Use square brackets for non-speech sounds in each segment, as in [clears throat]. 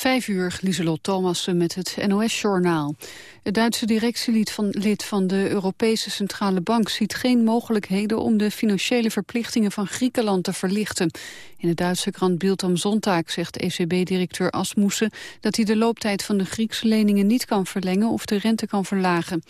Vijf uur, Lieselot Thomassen met het NOS-journaal. Het Duitse directielid van, lid van de Europese Centrale Bank ziet geen mogelijkheden om de financiële verplichtingen van Griekenland te verlichten. In de Duitse krant Bild am Sonntag zegt ECB-directeur Asmussen dat hij de looptijd van de Griekse leningen niet kan verlengen of de rente kan verlagen.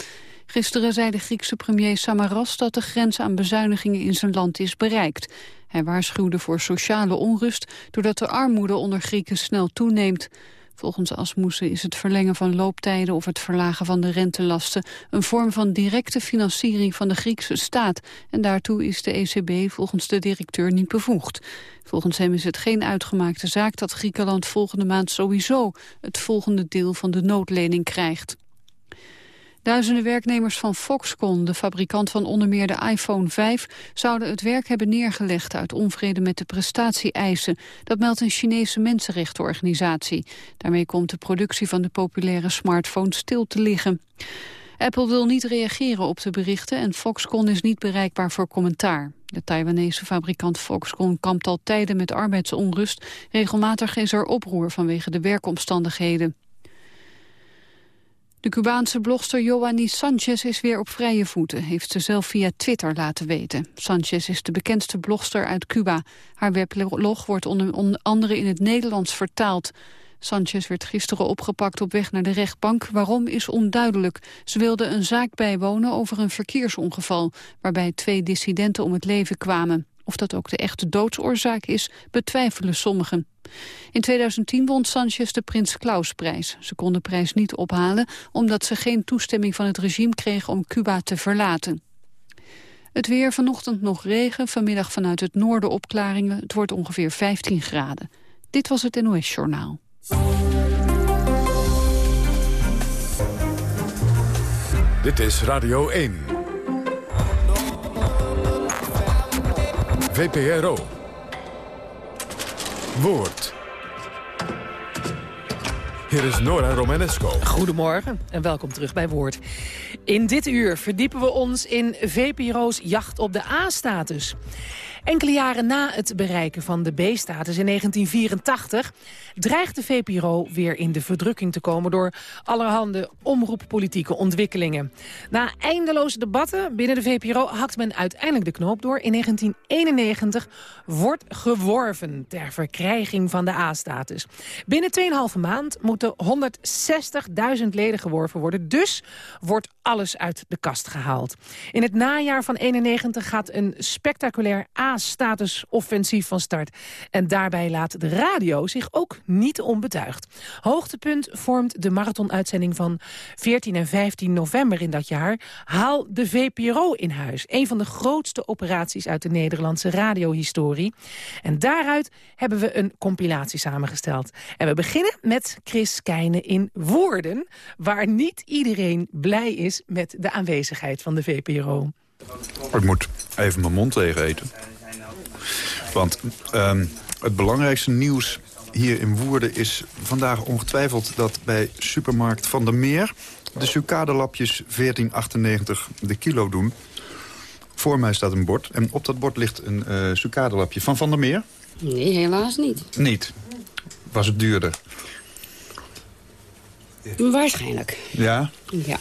Gisteren zei de Griekse premier Samaras dat de grens aan bezuinigingen in zijn land is bereikt. Hij waarschuwde voor sociale onrust doordat de armoede onder Grieken snel toeneemt. Volgens Asmussen is het verlengen van looptijden of het verlagen van de rentelasten een vorm van directe financiering van de Griekse staat. En daartoe is de ECB volgens de directeur niet bevoegd. Volgens hem is het geen uitgemaakte zaak dat Griekenland volgende maand sowieso het volgende deel van de noodlening krijgt. Duizenden werknemers van Foxconn, de fabrikant van onder meer de iPhone 5... zouden het werk hebben neergelegd uit onvrede met de prestatie-eisen. Dat meldt een Chinese mensenrechtenorganisatie. Daarmee komt de productie van de populaire smartphone stil te liggen. Apple wil niet reageren op de berichten en Foxconn is niet bereikbaar voor commentaar. De Taiwanese fabrikant Foxconn kampt al tijden met arbeidsonrust. Regelmatig is er oproer vanwege de werkomstandigheden. De Cubaanse blogster Joanny Sanchez is weer op vrije voeten, heeft ze zelf via Twitter laten weten. Sanchez is de bekendste blogster uit Cuba. Haar weblog wordt onder andere in het Nederlands vertaald. Sanchez werd gisteren opgepakt op weg naar de rechtbank. Waarom is onduidelijk. Ze wilde een zaak bijwonen over een verkeersongeval... waarbij twee dissidenten om het leven kwamen. Of dat ook de echte doodsoorzaak is, betwijfelen sommigen. In 2010 won Sanchez de Prins Klausprijs. Ze kon de prijs niet ophalen omdat ze geen toestemming van het regime kreeg om Cuba te verlaten. Het weer vanochtend nog regen, vanmiddag vanuit het noorden opklaringen. Het wordt ongeveer 15 graden. Dit was het NOS Journaal. Dit is Radio 1. VPRO. Woord. Hier is Nora Romanesco. Goedemorgen en welkom terug bij Woord. In dit uur verdiepen we ons in VPRO's jacht op de A-status. Enkele jaren na het bereiken van de B-status in 1984... dreigt de VPRO weer in de verdrukking te komen... door allerhande omroeppolitieke ontwikkelingen. Na eindeloze debatten binnen de VPRO hakt men uiteindelijk de knoop door. In 1991 wordt geworven ter verkrijging van de A-status. Binnen 2,5 maand moeten 160.000 leden geworven worden. Dus wordt alles uit de kast gehaald. In het najaar van 91 gaat een spectaculair A statusoffensief van start. En daarbij laat de radio zich ook niet onbetuigd. Hoogtepunt vormt de marathonuitzending van 14 en 15 november in dat jaar. Haal de VPRO in huis. Een van de grootste operaties uit de Nederlandse radiohistorie. En daaruit hebben we een compilatie samengesteld. En we beginnen met Chris Keijnen in Woorden... waar niet iedereen blij is met de aanwezigheid van de VPRO. Ik moet even mijn mond tegen eten. Want um, het belangrijkste nieuws hier in Woerden is vandaag ongetwijfeld... dat bij supermarkt Van der Meer de sucadelapjes 14,98 de kilo doen. Voor mij staat een bord en op dat bord ligt een uh, sucadelapje van Van der Meer. Nee, helaas niet. Niet? Was het duurder? Waarschijnlijk. Ja? Ja.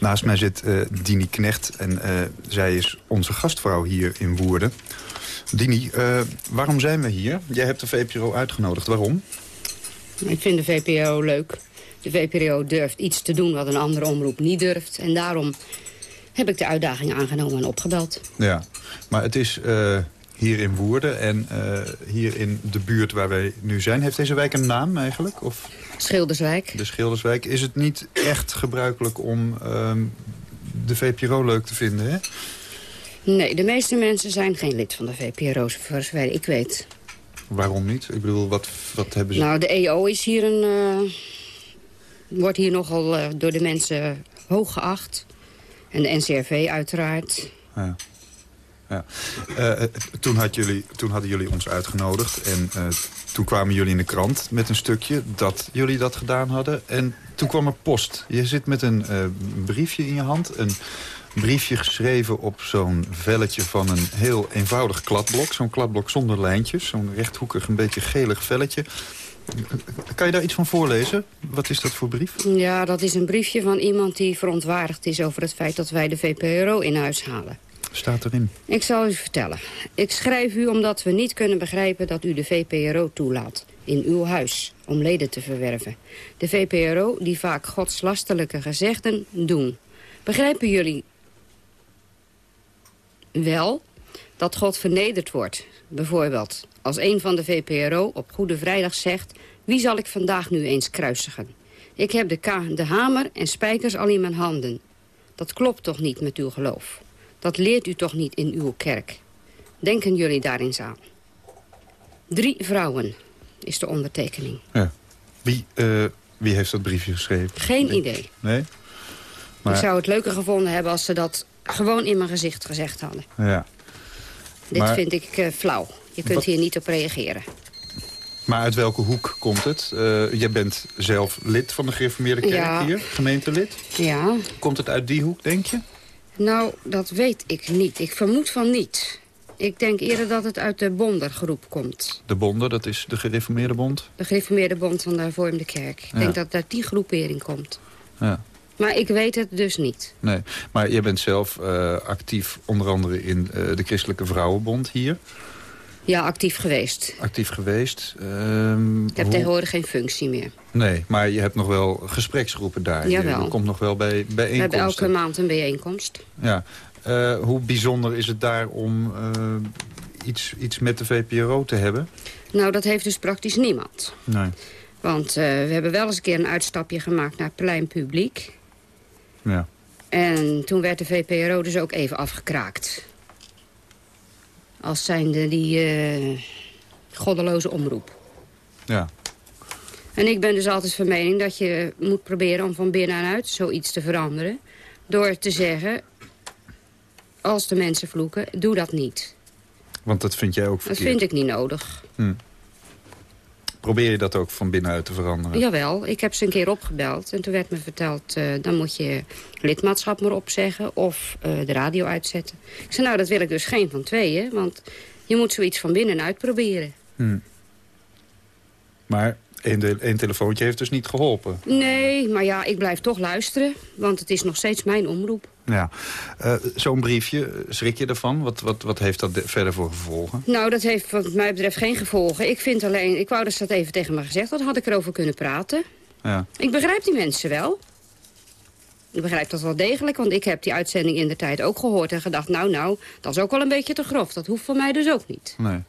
Naast mij zit uh, Dini Knecht en uh, zij is onze gastvrouw hier in Woerden. Dini, uh, waarom zijn we hier? Jij hebt de VPRO uitgenodigd. Waarom? Ik vind de VPRO leuk. De VPRO durft iets te doen wat een andere omroep niet durft. En daarom heb ik de uitdaging aangenomen en opgebeld. Ja, maar het is uh, hier in Woerden en uh, hier in de buurt waar wij nu zijn. Heeft deze wijk een naam eigenlijk? Of? Schilderswijk. De Schilderswijk. Is het niet echt gebruikelijk om uh, de VPRO leuk te vinden, hè? Nee, de meeste mensen zijn geen lid van de VPRO, voor zover ik weet. Waarom niet? Ik bedoel, wat, wat hebben ze... Nou, de EO is hier een... Uh, wordt hier nogal uh, door de mensen hoog geacht. En de NCRV uiteraard. Ja. Ja. Uh, toen, had jullie, toen hadden jullie ons uitgenodigd en toen kwamen jullie in de krant met een stukje dat jullie dat gedaan hadden. En toen kwam er post. Je zit met een briefje in je hand, een briefje geschreven op zo'n velletje van een heel eenvoudig kladblok. Zo'n kladblok zonder lijntjes, zo'n rechthoekig, een beetje gelig velletje. Kan je daar iets van voorlezen? Wat is dat voor brief? Ja, dat is een briefje van iemand die verontwaardigd is... over het feit dat wij de VPRO in huis halen. Staat erin. Ik zal u vertellen. Ik schrijf u omdat we niet kunnen begrijpen dat u de VPRO toelaat. In uw huis, om leden te verwerven. De VPRO die vaak godslastelijke gezegden doen. Begrijpen jullie wel dat God vernederd wordt? Bijvoorbeeld als een van de VPRO op Goede Vrijdag zegt... wie zal ik vandaag nu eens kruisigen? Ik heb de, de hamer en spijkers al in mijn handen. Dat klopt toch niet met uw geloof? Dat leert u toch niet in uw kerk? Denken jullie daar eens aan? Drie vrouwen is de ondertekening. Ja. Wie, uh, wie heeft dat briefje geschreven? Geen idee. Nee? Maar... Ik zou het leuker gevonden hebben als ze dat gewoon in mijn gezicht gezegd hadden. Ja. Dit maar... vind ik uh, flauw. Je kunt Wat... hier niet op reageren. Maar uit welke hoek komt het? Uh, jij bent zelf lid van de gereformeerde kerk ja. hier, gemeentelid. Ja. Komt het uit die hoek, denk je? Nou, dat weet ik niet. Ik vermoed van niet. Ik denk eerder dat het uit de Bondergroep komt. De Bonder, dat is de gereformeerde bond? De gereformeerde bond van de hervormde kerk. Ik denk dat het uit die groepering komt. Ja. Maar ik weet het dus niet. Nee, maar jij bent zelf uh, actief onder andere in uh, de Christelijke Vrouwenbond hier. Ja, actief geweest. Actief geweest. Um, ik heb hoe... tegenwoordig geen functie meer. Nee, maar je hebt nog wel gespreksgroepen daar. Jawel. Je komt nog wel bij bijeenkomsten. We hebben elke maand een bijeenkomst. Ja. Uh, hoe bijzonder is het daar om iets, iets met de VPRO te hebben? Nou, dat heeft dus praktisch niemand. Nee. Want we hebben wel eens een keer een uitstapje gemaakt naar plein publiek. Ja. En toen werd de VPRO dus ook even afgekraakt. Als zijnde die uh, goddeloze omroep. Ja. En ik ben dus altijd van mening dat je moet proberen om van binnenuit zoiets te veranderen. Door te zeggen, als de mensen vloeken, doe dat niet. Want dat vind jij ook verkeerd? Dat vind ik niet nodig. Hm. Probeer je dat ook van binnenuit te veranderen? Jawel, ik heb ze een keer opgebeld. En toen werd me verteld, uh, dan moet je lidmaatschap maar opzeggen... of uh, de radio uitzetten. Ik zei, nou, dat wil ik dus geen van tweeën. Want je moet zoiets van binnenuit proberen. Hm. Maar één telefoontje heeft dus niet geholpen? Nee, maar ja, ik blijf toch luisteren. Want het is nog steeds mijn omroep. Ja, uh, zo'n briefje, schrik je ervan? Wat, wat, wat heeft dat verder voor gevolgen? Nou, dat heeft wat mij betreft geen gevolgen. Ik vind alleen, ik wou dat ze dat even tegen me gezegd had, had ik erover kunnen praten. Ja. Ik begrijp die mensen wel. Ik begrijp dat wel degelijk, want ik heb die uitzending in de tijd ook gehoord en gedacht... nou, nou, dat is ook wel een beetje te grof. Dat hoeft van mij dus ook niet. Nee.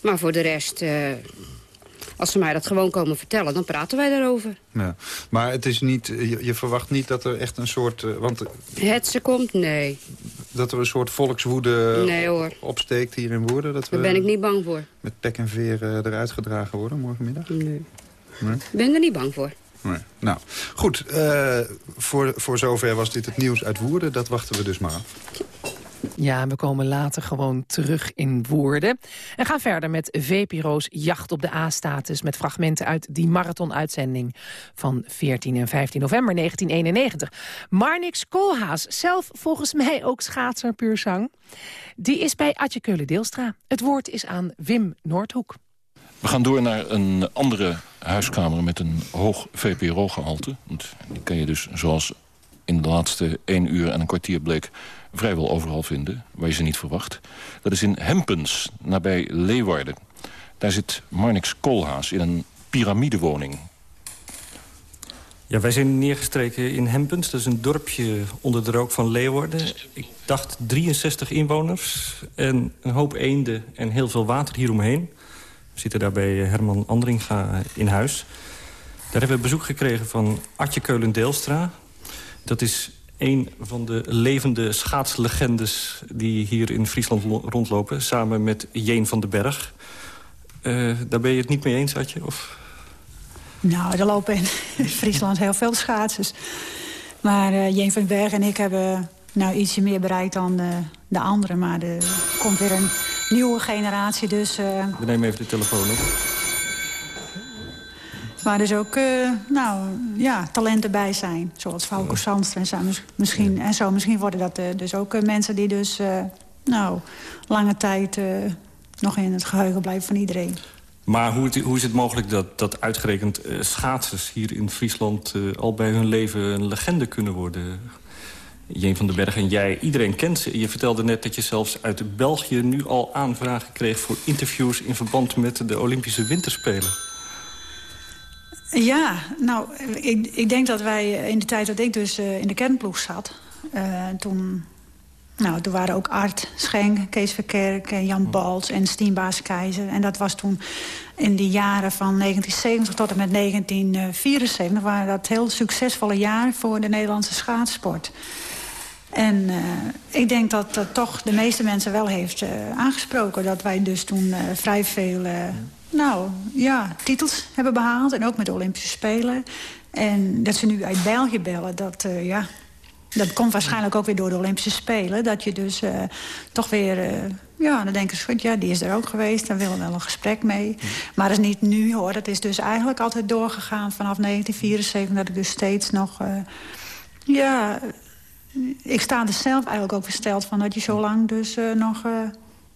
Maar voor de rest, uh, als ze mij dat gewoon komen vertellen, dan praten wij daarover. Ja. Maar het is niet, je, je verwacht niet dat er echt een soort... Uh, want, het ze komt? Nee. Dat er een soort volkswoede nee, hoor. opsteekt hier in Woerden? Dat Daar ben ik niet bang voor. Met pek en veer uh, eruit gedragen worden morgenmiddag? Nee. nee? Ik ben er niet bang voor. Nee. Nou, goed. Uh, voor, voor zover was dit het nieuws uit Woerden. Dat wachten we dus maar af. Ja, we komen later gewoon terug in Woerden. En gaan verder met VPRO's Jacht op de A-status... met fragmenten uit die marathonuitzending van 14 en 15 november 1991. Marnix Koolhaas, zelf volgens mij ook schaatser puur zang... die is bij Atje Keulen-Deelstra. Het woord is aan Wim Noordhoek. We gaan door naar een andere huiskamer met een hoog VPRO-gehalte. Die kan je dus, zoals in de laatste 1 uur en een kwartier bleek vrijwel overal vinden, waar je ze niet verwacht. Dat is in Hempens, nabij Leeuwarden. Daar zit Marnix Koolhaas in een piramidewoning. Ja, wij zijn neergestreken in Hempens. Dat is een dorpje onder de rook van Leeuwarden. Ik dacht 63 inwoners en een hoop eenden en heel veel water hieromheen. We zitten daar bij Herman Andringa in huis. Daar hebben we bezoek gekregen van Atje Keulen-Deelstra. Dat is een van de levende schaatslegendes die hier in Friesland rondlopen... samen met Jeen van den Berg. Uh, daar ben je het niet mee eens, Adje? Of? Nou, er lopen in [laughs] Friesland heel veel schaatsers. Maar uh, Jeen van den Berg en ik hebben nou ietsje meer bereikt dan de, de anderen. Maar er komt weer een nieuwe generatie, dus... Uh... We nemen even de telefoon op. Waar dus ook uh, nou, ja, talenten bij zijn. Zoals Fauco Sandster en zo. Misschien, en zo. Misschien worden dat uh, dus ook uh, mensen die dus nou, lange tijd nog in het geheugen blijven van iedereen. Maar hoe, het, hoe, is het mogelijk dat, dat uitgerekend schaatsers hier in Friesland... Al bij hun leven een legende kunnen worden? Jeen van den Berg en jij, iedereen kent ze. Je vertelde net dat je zelfs uit België nu al aanvragen kreeg... voor interviews in verband met de Olympische Winterspelen. Ja, nou, ik, ik denk dat wij in de tijd dat ik dus uh, in de kernploeg zat... toen nou, er waren ook Art Schenk, Kees Verkerk, Jan Bals en Stienbaas Keizer. En dat was toen in de jaren van 1970 tot en met 1974... waren dat heel succesvolle jaren voor de Nederlandse schaatsport. En uh, ik denk dat dat toch de meeste mensen wel heeft uh, aangesproken. Dat wij dus toen uh, vrij veel nou, ja, titels hebben behaald. En ook met de Olympische Spelen. En dat ze nu uit België bellen, dat, ja, dat komt waarschijnlijk ook weer door de Olympische Spelen. Dat je dus uh, toch weer... Uh, ja, dan denken ze, ja, die is er ook geweest. Daar willen we wel een gesprek mee. Maar dat is niet nu, hoor. Dat is dus eigenlijk altijd doorgegaan vanaf 1974... dat ik dus steeds nog... Ja, ik sta er zelf eigenlijk ook versteld van... dat je zo lang dus nog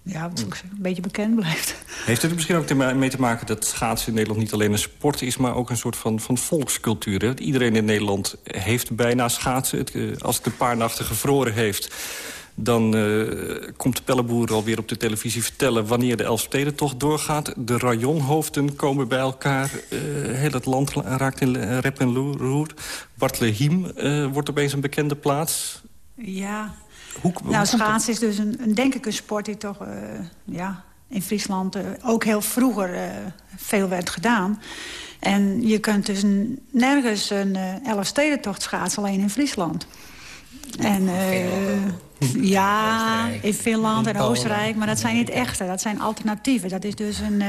ja, een beetje bekend blijft. [laughs] Heeft het er misschien ook mee te maken dat schaatsen in Nederland niet alleen een sport is... maar ook een soort van, van volkscultuur? Hè? Iedereen in Nederland heeft bijna schaatsen. Het, eh, als het een paar nachten gevroren heeft... dan uh, komt de pelleboer alweer op de televisie vertellen... wanneer de Elfstedentocht doorgaat. De rajonhoofden komen bij elkaar. Uh, heel het land raakt in rep en roer. Bartlehiem uh, wordt opeens een bekende plaats. Ja, nou, schaatsen is dus een, een, denk ik een sport die toch uh, ja, in Friesland uh, ook heel vroeger uh, veel werd gedaan. En je kunt dus nergens een uh, Elfstedentocht schaatsen, alleen in Friesland. En ja, in Finland en Oostenrijk, maar dat zijn niet echte. Dat zijn alternatieven. Dat is dus een,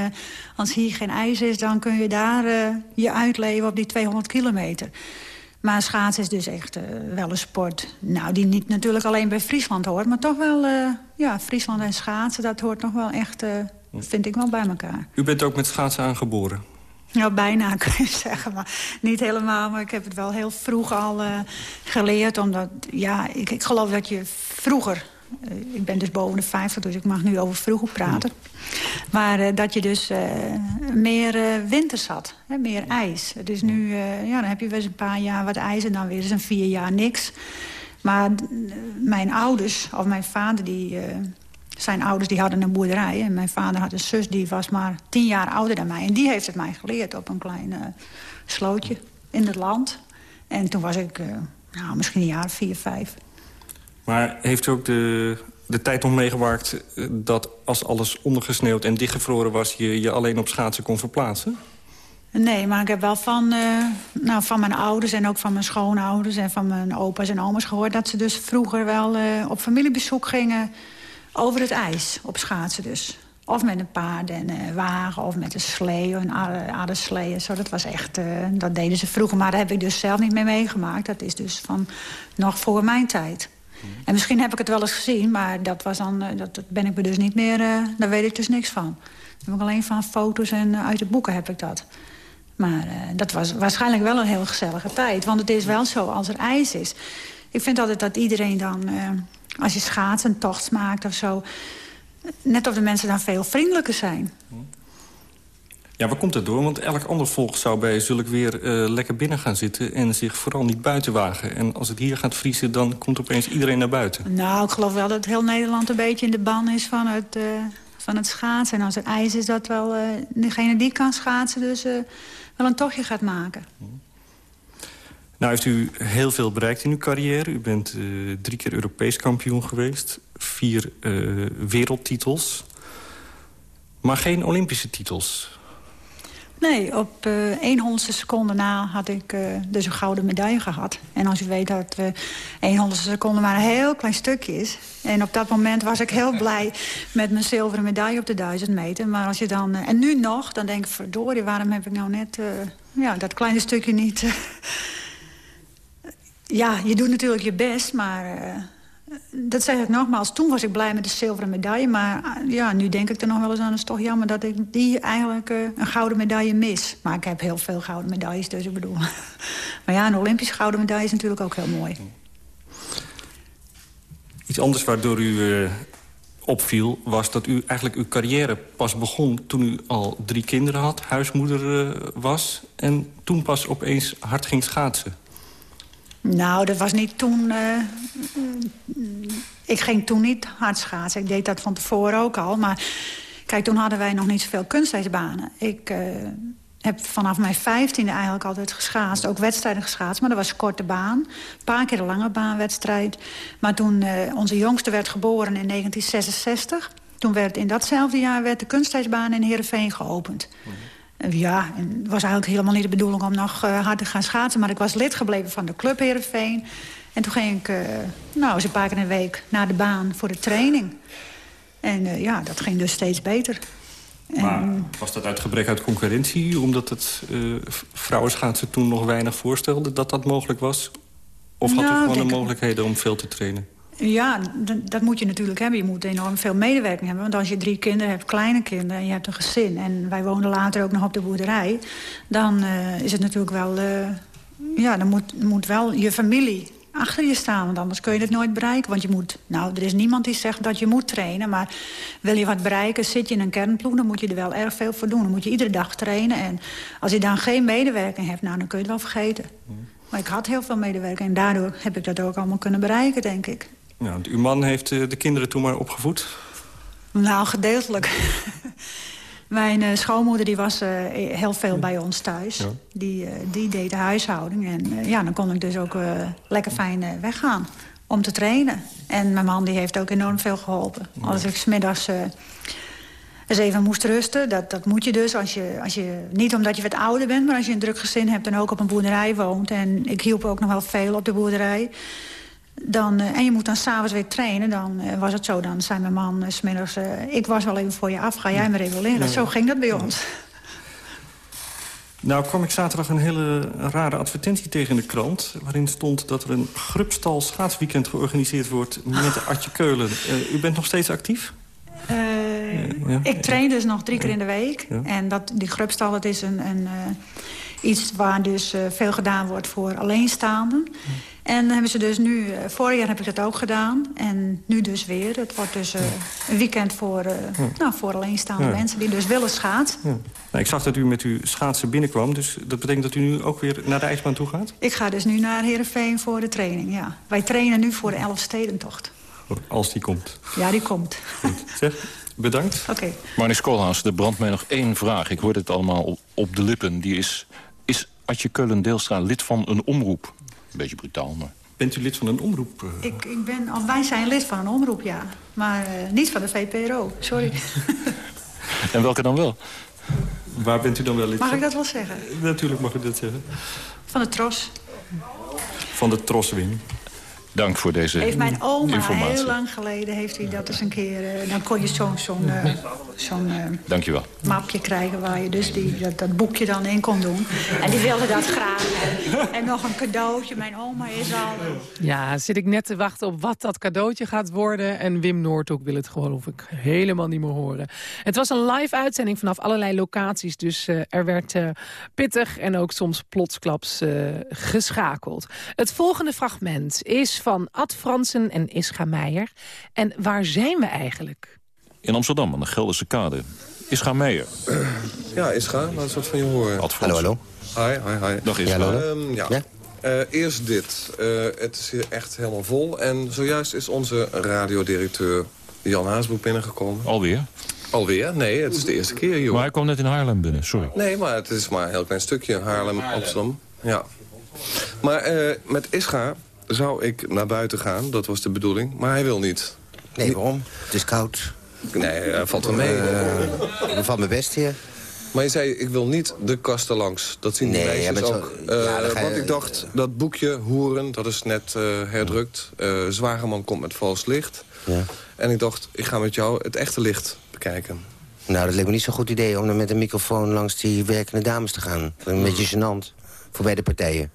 als hier geen ijs is, dan kun je daar je uitleven op die 200 kilometer. Maar schaatsen is dus echt uh, wel een sport. Nou, die niet natuurlijk alleen bij Friesland hoort. Maar toch wel, uh, ja, Friesland en schaatsen, dat hoort nog wel echt, uh, vind ik wel bij elkaar. U bent ook met schaatsen aangeboren? Ja, bijna [laughs] kun je zeggen. Maar niet helemaal, maar ik heb het wel heel vroeg al geleerd. Omdat, ja, ik, ik geloof dat je vroeger ik ben dus boven de 50, dus ik mag nu over vroeger praten. Maar uh, dat je dus uh, meer winters had, hè, meer ijs. Dus nu ja, dan heb je wel eens een paar jaar wat ijs en dan weer eens een vier jaar niks. Maar mijn ouders, of mijn vader, die, zijn ouders die hadden een boerderij. En mijn vader had een zus, die was maar tien jaar ouder dan mij. En die heeft het mij geleerd op een klein slootje in het land. En toen was ik nou, misschien een jaar vier, vijf. Maar heeft u ook de, de tijd nog meegewerkt eh, dat als alles ondergesneeuwd en dichtgevroren was... je je alleen op schaatsen kon verplaatsen? Nee, maar ik heb wel van, uh, nou, van mijn ouders en ook van mijn schoonouders... en van mijn opa's en oma's gehoord... dat ze dus vroeger wel uh, op familiebezoek gingen over het ijs, op schaatsen dus. Of met een paard en wagen, of met een slee, een aderslee. Zo, dat was echt, dat deden ze vroeger. Maar daar heb ik dus zelf niet mee meegemaakt. Dat is dus van nog voor mijn tijd. En misschien heb ik het wel eens gezien, maar dat, was dan, eh, dat, ben ik me dus niet meer... Uh, daar weet ik dus niks van. Dat heb ik alleen van foto's en uh, uit de boeken heb ik dat. Maar dat was waarschijnlijk wel een heel gezellige tijd. Want het is wel zo, als er ijs is... Ik vind altijd dat iedereen dan, als je schaats een tocht maakt of zo... net of de mensen dan veel vriendelijker zijn. Ja, waar komt het door? Want elk ander volk zou bij zulk weer uh, lekker binnen gaan zitten... en zich vooral niet buiten wagen. En als het hier gaat vriezen, dan komt opeens iedereen naar buiten. Nou, ik geloof wel dat heel Nederland een beetje in de ban is van het, uh, van het schaatsen. En als er ijs is, dat wel uh, degene die kan schaatsen... dus wel een tochtje gaat maken. Nou heeft u heel veel bereikt in uw carrière. U bent drie keer Europees kampioen geweest. Vier wereldtitels. Maar geen Olympische titels. Nee, op uh, één honderdste seconde na had ik uh, dus een gouden medaille gehad. En als u weet dat uh, één honderdste seconde maar een heel klein stukje is... en op dat moment was ik heel blij met mijn zilveren medaille op de duizend meter. Maar als je dan... en nu nog, dan denk ik, verdorie, waarom heb ik nou net ja, dat kleine stukje niet... [laughs] ja, je doet natuurlijk je best, maar dat zeg ik nogmaals. Toen was ik blij met de zilveren medaille. Maar ah, ja, nu denk ik er nog wel eens aan. Het is toch jammer dat ik die eigenlijk uh, een gouden medaille mis. Maar ik heb heel veel gouden medailles, dus ik bedoel... [laughs] maar ja, een Olympische gouden medaille is natuurlijk ook heel mooi. Iets anders waardoor u uh, opviel... was dat u eigenlijk uw carrière pas begon toen u al drie kinderen had... huismoeder was en toen pas opeens hard ging schaatsen. Nou, dat was niet toen... Uh, ik ging toen niet hard schaatsen. Ik deed dat van tevoren ook al. Maar kijk, toen hadden wij nog niet zoveel kunstijsbanen. Ik uh, heb vanaf mijn vijftiende eigenlijk altijd geschaatst. Ook wedstrijden geschaatst, maar dat was een korte baan. Een paar keer een lange baanwedstrijd. Maar toen uh, onze jongste werd geboren in 1966... toen werd in datzelfde jaar werd de kunstijsbaan in Heerenveen geopend. Mm. Ja, en het was eigenlijk helemaal niet de bedoeling om nog uh, hard te gaan schaatsen. Maar ik was lid gebleven van de club Heerenveen. En toen ging ik uh, nou, eens een paar keer in de week naar de baan voor de training. En uh, ja, dat ging dus steeds beter. Maar en... was dat uit gebrek uit concurrentie? Omdat het vrouwenschaatsen toen nog weinig voorstelde dat dat mogelijk was? Of had nou, u gewoon de mogelijkheden om veel te trainen? Ja, dat moet je natuurlijk hebben. Je moet enorm veel medewerking hebben. Want als je drie kinderen hebt, kleine kinderen, en je hebt een gezin... en wij woonden later ook nog op de boerderij... dan uh, is het natuurlijk wel... Uh, ja, dan moet, moet wel je familie achter je staan. Want anders kun je het nooit bereiken. Want je moet, nou, er is niemand die zegt dat je moet trainen. Maar wil je wat bereiken, zit je in een kernploeg... dan moet je er wel erg veel voor doen. Dan moet je iedere dag trainen. En als je dan geen medewerking hebt, nou, dan kun je het wel vergeten. Maar ik had heel veel medewerking. En daardoor heb ik dat ook allemaal kunnen bereiken, denk ik. Ja, want uw man heeft de kinderen toen maar opgevoed? Nou, gedeeltelijk. [laughs] Mijn uh, schoonmoeder die was uh, heel veel bij ons thuis. Ja. Die, uh, die deed de huishouding. En ja, dan kon ik dus ook lekker fijn weggaan om te trainen. En mijn man die heeft ook enorm veel geholpen. Ja. Als ik smiddags eens even moest rusten, dat, dat moet je dus. Als je, als je, niet omdat je wat ouder bent, maar als je een druk gezin hebt... en ook op een boerderij woont. En ik hielp ook nog wel veel op de boerderij dan, uh, en je moet dan s'avonds weer trainen. Dan uh, was het zo, dan zei mijn man uh, smiddags... ik was wel even voor je af, ga jij maar even leren. Zo ging dat bij ons. Nou kwam ik zaterdag een hele rare advertentie tegen in de krant... waarin stond dat er een Grubstal schaatsweekend georganiseerd wordt... met Artje Keulen. u bent nog steeds actief? ja. Ik train dus nog drie keer in de week. Ja. En dat, die Grubstal, dat is een, een iets waar dus veel gedaan wordt voor alleenstaanden... En hebben ze dus nu, uh, vorig jaar heb ik dat ook gedaan. En nu dus weer. Het wordt dus uh, een weekend voor, uh, ja. nou, voor alleenstaande ja. mensen die dus willen schaatsen. Ja. Nou, ik zag dat u met uw schaatsen binnenkwam. Dus dat betekent dat u nu ook weer naar de ijsbaan toe gaat? Ik ga dus nu naar Heerenveen voor de training, ja. Wij trainen nu voor de Elfstedentocht. Als die komt? Ja, die komt. Goed. Zeg, bedankt. Oké. Okay. Marnix Koolhaas, er brandt mij nog één vraag. Ik hoor het allemaal op de lippen. Die is, is Adje Keulen-Deelstra lid van een omroep? Een beetje brutaal, maar... Bent u lid van een omroep? Uh... Ik, ik ben, of wij zijn lid van een omroep, ja. Maar uh, niet van de VPRO, sorry. [laughs] en welke dan wel? Waar bent u dan wel lid Mag van? ik dat wel zeggen? Natuurlijk mag u dat zeggen. Van de Tros. Van de Troswing. Dank voor deze Heeft mijn oma informatie. heel lang geleden heeft hij dat eens een keer... Uh, dan kon je zo'n zo'n uh, zo'n uh, Dankjewel. mapje krijgen waar je dus die, dat, dat, boekje dan in kon doen. En die wilde dat graag. En nog een cadeautje. Mijn oma is al... Ja, zit ik net te wachten op wat dat cadeautje gaat worden. En Wim Noordhoek wil het gewoon of ik helemaal niet meer horen. Het was een live uitzending vanaf allerlei locaties. Dus er werd pittig en ook soms plotsklaps geschakeld. Het volgende fragment is van Ad Fransen en Ischa Meijer. En waar zijn we eigenlijk? In Amsterdam, aan de Gelderse Kade. Ischa Meijer. Uh, ja, Ischa, laat eens wat van je horen. Ad hallo, hallo. Hi, hi, hi. Dag Ischa. Ja, um, ja. ja? Uh, eerst dit. Uh, het is hier echt helemaal vol. En zojuist is onze radiodirecteur Jan Haasbroek binnengekomen. Alweer? Alweer? Nee, het is de eerste keer, joh. Maar hij kwam net in Haarlem binnen, sorry. Nee, maar het is maar een heel klein stukje. Haarlem, Haarlem. Amsterdam. Ja. Maar uh, met Ischa zou ik naar buiten gaan. Dat was de bedoeling. Maar hij wil niet. Nee, waarom? Het is koud. Nee, uh, valt wel mee. Uh, valt mijn best hier. Maar je zei, ik wil niet de kasten langs. Dat zien nee, die meisjes ook. Zo, uh, ja, want je, ik dacht, dat boekje Hoeren, dat is net herdrukt. Zwageman komt met vals licht. Ja. En ik dacht, ik ga met jou het echte licht bekijken. Nou, dat leek me niet zo'n goed idee om dan met een microfoon langs die werkende dames te gaan. Een beetje gênant. Voor beide partijen.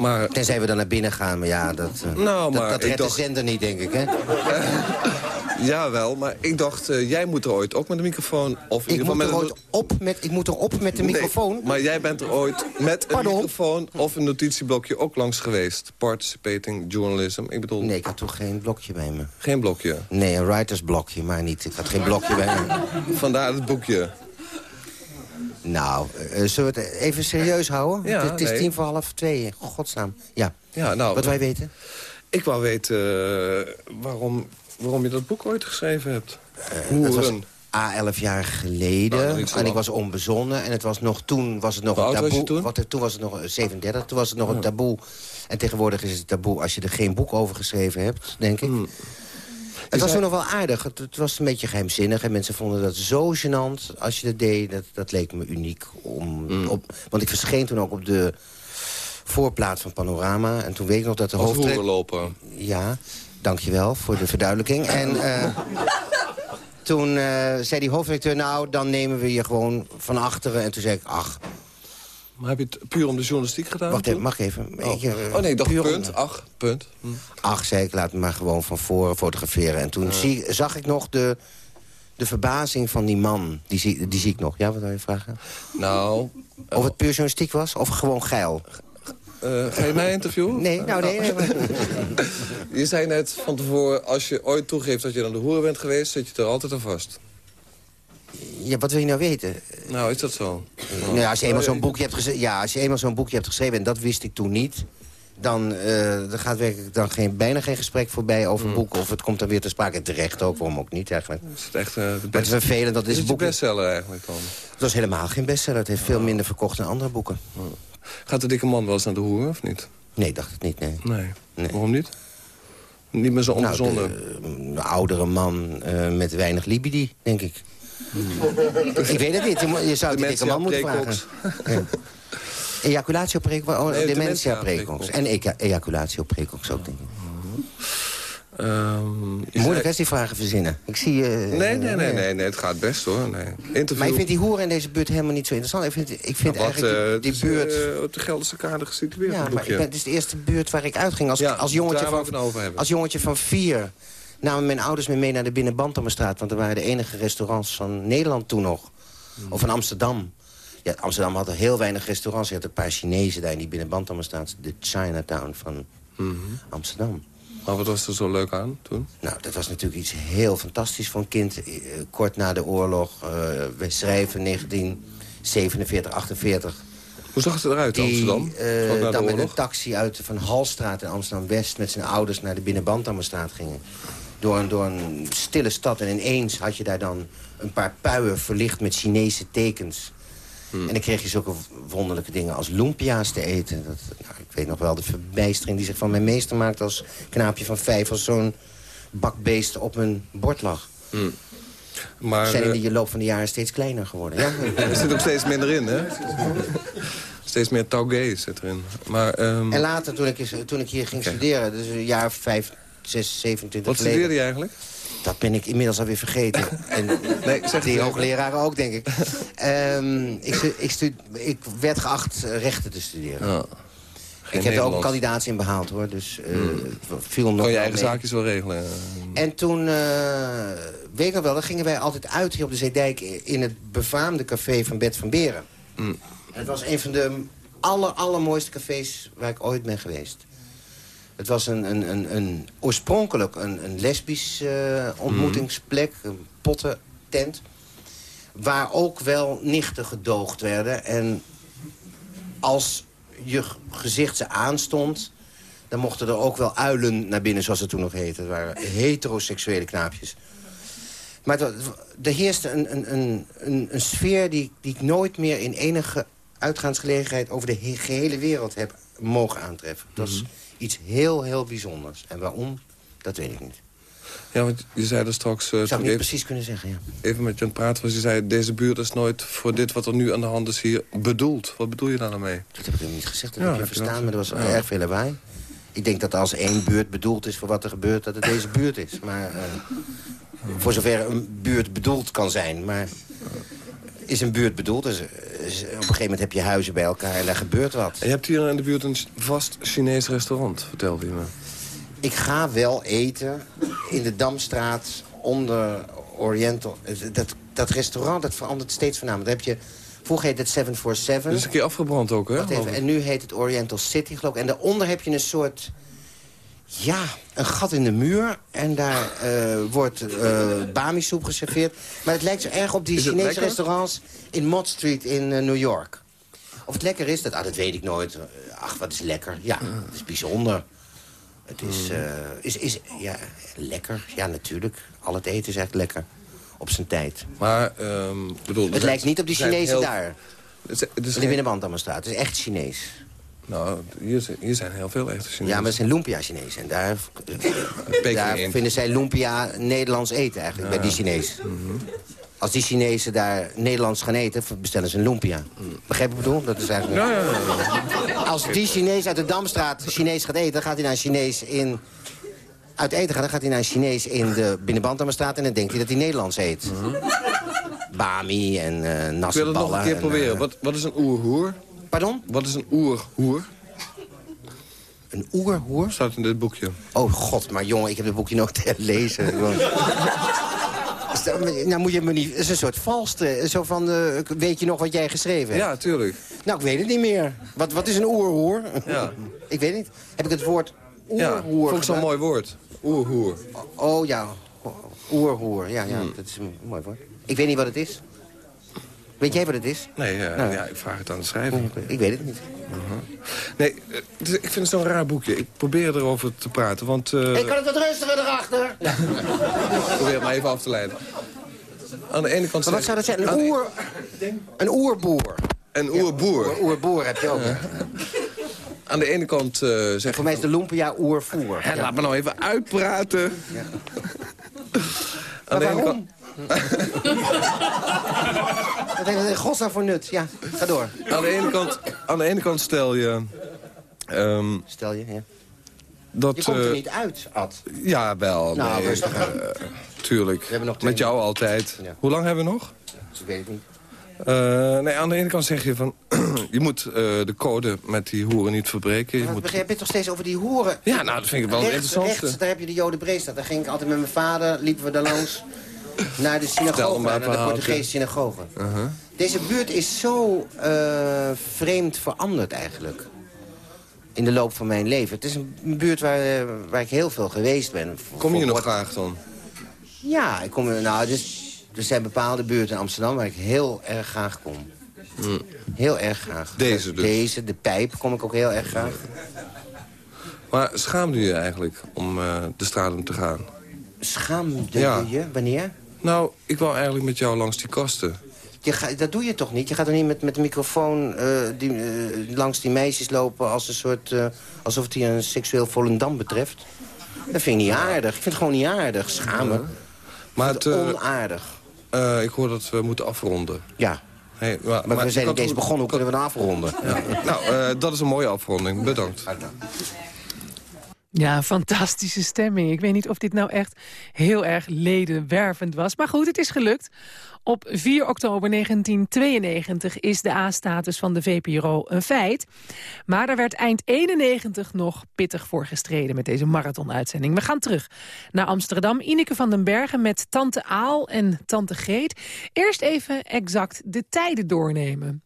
Maar, Tenzij we dan naar binnen gaan, maar ja, dat, uh, nou, dat, maar dat redt dacht... de zender niet, denk ik, hè? [laughs] Jawel, maar ik dacht, eh, jij moet er ooit ook met de microfoon... Of in Ik ieder moet, er ooit op met, ik moet er op met de Nee, microfoon. maar jij bent er ooit met een Pardon? microfoon of een notitieblokje ook langs geweest. Participating journalism. Ik bedoel, Nee, ik had toen geen blokje bij me. geen blokje. Nee, een writersblokje, maar niet. Ik had geen blokje bij me. Vandaar het boekje. Nou, eh, zullen we het even serieus houden? Ja, het, is nee. tien voor half twee. Godsnaam. Ja. Ja, nou, Wat wij weten? ik wou weten eh, waarom, waarom je dat boek ooit geschreven hebt. Hoeren. A, elf jaar Nou, geleden. te en ik was onbezonnen. En het was nog, toen was het nog een taboe. toen? Wat, toen was het nog eh, 37. Toen was het nog een taboe. En tegenwoordig is het taboe als je er geen boek over geschreven hebt, denk ik. Hmm. Het was toen nog wel aardig. Het, het was een beetje geheimzinnig. En mensen vonden dat zo gênant als je dat deed. Dat, dat leek me uniek. Om, Hmm. op, want ik verscheen toen ook op de voorplaat van Panorama. En toen weet ik nog dat de hoofdredacteur... hoerenloper. Ja, dankjewel voor de verduidelijking. En eh, toen eh, zei die hoofdredacteur... nou, dan nemen we je gewoon van achteren. En toen zei ik, ach, Maar heb je het puur om de journalistiek gedaan? wacht even, mag ik even. Oh. Eh, oh nee, om- punt. Ach, punt. Hm. Ach, zei ik, laat me maar gewoon van voren fotograferen. En toen zie, zag ik nog de, de verbazing van die man. Die zie, die zie ik nog. Ja, wat wil je vragen? Nou, Of het puur journalistiek was, of gewoon geil? eh, ga je mij interviewen? Nee, nou nee. nee, maar- [laughs] Je zei net van tevoren, als je ooit toegeeft dat je aan de hoeren bent geweest... zit je er altijd aan vast. Ja, wat wil je nou weten? Nou, is dat zo? Nou, ja, als je eenmaal zo'n boekje hebt geschreven, ja, als je eenmaal zo'n boekje hebt geschreven, en dat wist ik toen niet, dan, eh er gaat werkelijk dan geen, bijna geen gesprek voorbij over Hmm. boeken. Of het komt dan weer te sprake. En terecht ook, waarom ook niet eigenlijk. Is het echt eh, Maar het beste? is vervelend dat Is deze het bestseller eigenlijk dan? Het was helemaal geen bestseller. Het heeft veel minder verkocht dan andere boeken. Gaat de dikke man wel eens naar de hoeren of niet? Nee, ik dacht het niet, nee. Nee. Nee. Waarom niet? Niet meer zo Nou, onbezonnen. de, een oudere man eh, met weinig libidi, denk ik. Ik weet het niet. Je, zou die dikke man moeten vragen. Ja. Ejaculatio precox, oh, Nee, dementia precox. dementia-precox. En eja- ejaculatio precox ook, denk ik. Ehm, Moeilijk, hè, die vragen verzinnen. Ik zie je... Nee, nee, nee, nee, nee, het gaat best hoor. Nee. Interview. Maar ik vind die hoeren in deze buurt helemaal niet zo interessant. Ik vind, ik vind Wat, eigenlijk eh, die, het die is, buurt... eh, op de Gelderse kade gesitueerd, ja, het maar boekje. ik ben, het is de eerste buurt waar ik uitging. Als, Ja, als, jongetje van, het over hebben. als jongetje van vier namen mijn ouders me mee naar de Binnenbantammerstraat. Want dat waren de enige restaurants van Nederland toen nog. Hmm. Of van Amsterdam. Ja, Amsterdam had er heel weinig restaurants. Je had een paar Chinezen daar in die Binnenbantammerstraat. De Chinatown van Mhm. Amsterdam. Maar wat was er zo leuk aan toen? Nou, dat was natuurlijk iets heel fantastisch voor een kind. eh, kort na de oorlog. eh we schrijven 1947, 48. Hoe zag het eruit, Die Amsterdam? eh, de dan met een taxi uit van Halstraat in Amsterdam-West... met zijn ouders naar de Binnenbandammerstraat gingen. Door een, door een stille stad. En ineens had je daar dan een paar puien verlicht met Chinese tekens. Hmm. En dan kreeg je zulke wonderlijke dingen als lumpia's te eten. Dat, nou, ik weet nog wel de verbijstering die zich van mijn meester maakte... als knaapje van vijf als zo'n bakbeest op mijn bord lag. Maar Zijn in eh, de loop van de jaren steeds kleiner geworden. Ja? [laughs] er zit ook steeds minder in, hè? Steeds meer Taugé zit erin. Maar, ehm, En later, toen ik, toen ik hier ging studeren, dus een jaar vijf, zes, 27 wat geleden... studeerde je eigenlijk? Dat ben ik inmiddels alweer vergeten. [laughs] En Nee, zeg die hoogleraren ook, denk ik. Ehm, ik, ik, ik werd geacht eh, rechten te studeren. Ik heb er ook kandidaat in behaald, hoor. Dus het viel nog Kon je eigen mee. zaakjes wel regelen? En toen, eh, weet ik nog wel, dan gingen wij altijd uit hier op de Zeedijk... in het befaamde café van Bert van Beren. Mm. En het was een van de aller, allermooiste cafés waar ik ooit ben geweest. Het was een, een, een, een, oorspronkelijk een, een lesbisch eh, ontmoetingsplek, een pottentent... waar ook wel nichten gedoogd werden. En als je gezicht ze aanstond... dan mochten er ook wel uilen naar binnen, zoals het toen nog heette. Het waren heteroseksuele knaapjes. Maar er heerste een, een, een, een, sfeer die, die ik nooit meer in enige uitgaansgelegenheid... over de he- gehele wereld heb mogen aantreffen. Dat was iets heel, heel bijzonders. En waarom, dat weet ik niet. Ja, want je zei er straks... eh, Ik zou het niet even, precies kunnen zeggen, ja. even met je aan het praten was, je zei... deze buurt is nooit voor dit wat er nu aan de hand is hier bedoeld. Wat bedoel je daar nou mee? Dat heb ik hem niet gezegd, dat Ja, heb je verstaan, dat? maar er was Ja. erg veel lawaai. Ik denk dat als één buurt bedoeld is voor wat er gebeurt... dat het deze buurt is. Maar eh, voor zover een buurt bedoeld kan zijn. Maar is een buurt bedoeld? Dus, eh, op een gegeven moment heb je huizen bij elkaar en daar gebeurt wat. En je hebt hier in de buurt een vast Chinees restaurant, vertelde je me. Ik ga wel eten in de Damstraat onder Oriental... Dat, dat restaurant dat verandert steeds van naam. Dan heb je... Vroeger heet het 747. Dat is een keer afgebrand ook, hè? Even, en nu heet het Oriental City, geloof ik. En daaronder heb je een soort... Ja, een gat in de muur. En daar uh, wordt uh, bami-soep geserveerd. Maar het lijkt zo erg op die Chinese restaurants in Mott Street in uh, New York. Of het lekker is, dat, ah, dat weet ik nooit. Ach, wat is lekker. Ja, het is bijzonder. Het is, is, is ja, lekker. Ja, natuurlijk. Al het eten is echt lekker. Op zijn tijd. Maar, um, bedoel... Het lijkt niet op die Chinezen daar. Het is, het is de binnenbandammerstraat. Het is echt Chinees. Nou, hier, hier zijn heel veel echte Chinezen. Ja, maar het zijn lumpia-Chinezen. En daar, [laughs] daar vinden zij lumpia Nederlands eten eigenlijk, bij die Chinezen. Mhm. Als die Chinezen daar Nederlands gaan eten, bestellen ze een lumpia. Begrijp je wat ik bedoel? Dat is eigenlijk... Ja, ja, ja. Als die Chinees uit de Damstraat Chinees gaat eten... dan gaat hij naar een Chinees in... Uit eten gaat, dan gaat hij naar een Chinees in de Binnenbandammerstraat... en dan denkt hij dat hij Nederlands eet. Mm Bami en uh, eh. Ik wil het nog een keer proberen. Uh, wat, wat is een oerhoer? Pardon? Wat is een oerhoer? Een oerhoer? Staat in dit boekje. Oh god, maar jongen, ik heb het boekje nog te lezen. nou moet je me niet... Het is een soort valste. Zo van, uh, weet je nog wat jij geschreven hebt? Ja, tuurlijk. Nou, ik weet het niet meer. Wat, wat is een oerhoer? Ja. [laughs] ik weet niet. Heb ik het woord oerhoer Ja, ik zo'n mooi woord. Oerhoer. Oh, oh ja. Oerhoer. Ja, ja. Hmm. Dat is een mooi woord. Ik weet niet wat het is. Weet jij wat het is? Nee, uh, nou, ja, ik vraag het aan de schrijver. Ik weet het niet. Uh -huh. Nee, dus ik vind het zo'n raar boekje. Ik probeer erover te praten, want... Uh... Ik kan het wat rustiger erachter. [laughs] Ja. probeer het maar even af te leiden. Aan de ene kant... Maar wat zou dat zijn? Een, oer... een oerboer. Een oerboer. Ja, oerboer heb je ook. Aan de ene kant uh, zeg Voor mij is de lumpia oervoer. Ja, laat me nou even uitpraten. Ja. Aan de ene kant... [laughs] [laughs] Wat heeft het in godsnaam voor nut? Ja, ga door. Aan de ene kant, aan de ene kant stel je... Um, stel je, ja. Dat, je komt er uh, niet uit, Ad. Ja, wel. Nou, nee, rustig uh, Tuurlijk. We hebben nog Met jou altijd. Ja. Hoe lang hebben we nog? Ik weet het niet. Uh, nee, aan de ene kant zeg je van... [clears throat] je moet uh, de code met die hoeren niet verbreken. Je, moet... je bent toch steeds over die hoeren? Ja, nou, dat vind ik wel rechts, interessant. Rechts, daar heb je de Jodenbreestad. Daar ging ik altijd met mijn vader, liepen we daar langs naar de synagoge, naar de Portugese synagoge. Uh -huh. Deze buurt is zo uh, vreemd veranderd eigenlijk. In de loop van mijn leven. Het is een buurt waar, uh, waar ik heel veel geweest ben. Kom je nog graag dan? Ja, ik kom, nou, dus, er zijn bepaalde buurten in Amsterdam waar ik heel erg graag kom. Mm. Heel erg graag. Deze dus? Deze, de pijp, kom ik ook heel erg graag. Maar schaamde je eigenlijk om uh, de straat om te gaan? Schaamde ja. je? Wanneer? Nou, ik wou eigenlijk met jou langs die kasten. Je ga, dat doe je toch niet? Je gaat er niet met, met de microfoon uh, die, uh, langs die meisjes lopen... Als een soort, uh, alsof het hier een seksueel Volendam betreft. Dat vind ik niet aardig. Ik vind het gewoon niet aardig. Schamen. Maar het, onaardig. ik hoor dat we moeten afronden. Ja. Hey, maar, maar, we zijn niet eens begonnen. Hoe kunnen we dan afronden? Ja. nou, dat is een mooie afronding. Bedankt. Ja, fantastische stemming. Ik weet niet of dit nou echt heel erg ledenwervend was. Maar goed, het is gelukt. Op 4 oktober 1992 is de A-status van de VPRO een feit. Maar daar werd eind 91 nog pittig voor gestreden met deze marathonuitzending. We gaan terug naar Amsterdam. Ineke van den Bergen met Tante Aal en Tante Greet. Eerst even exact de tijden doornemen.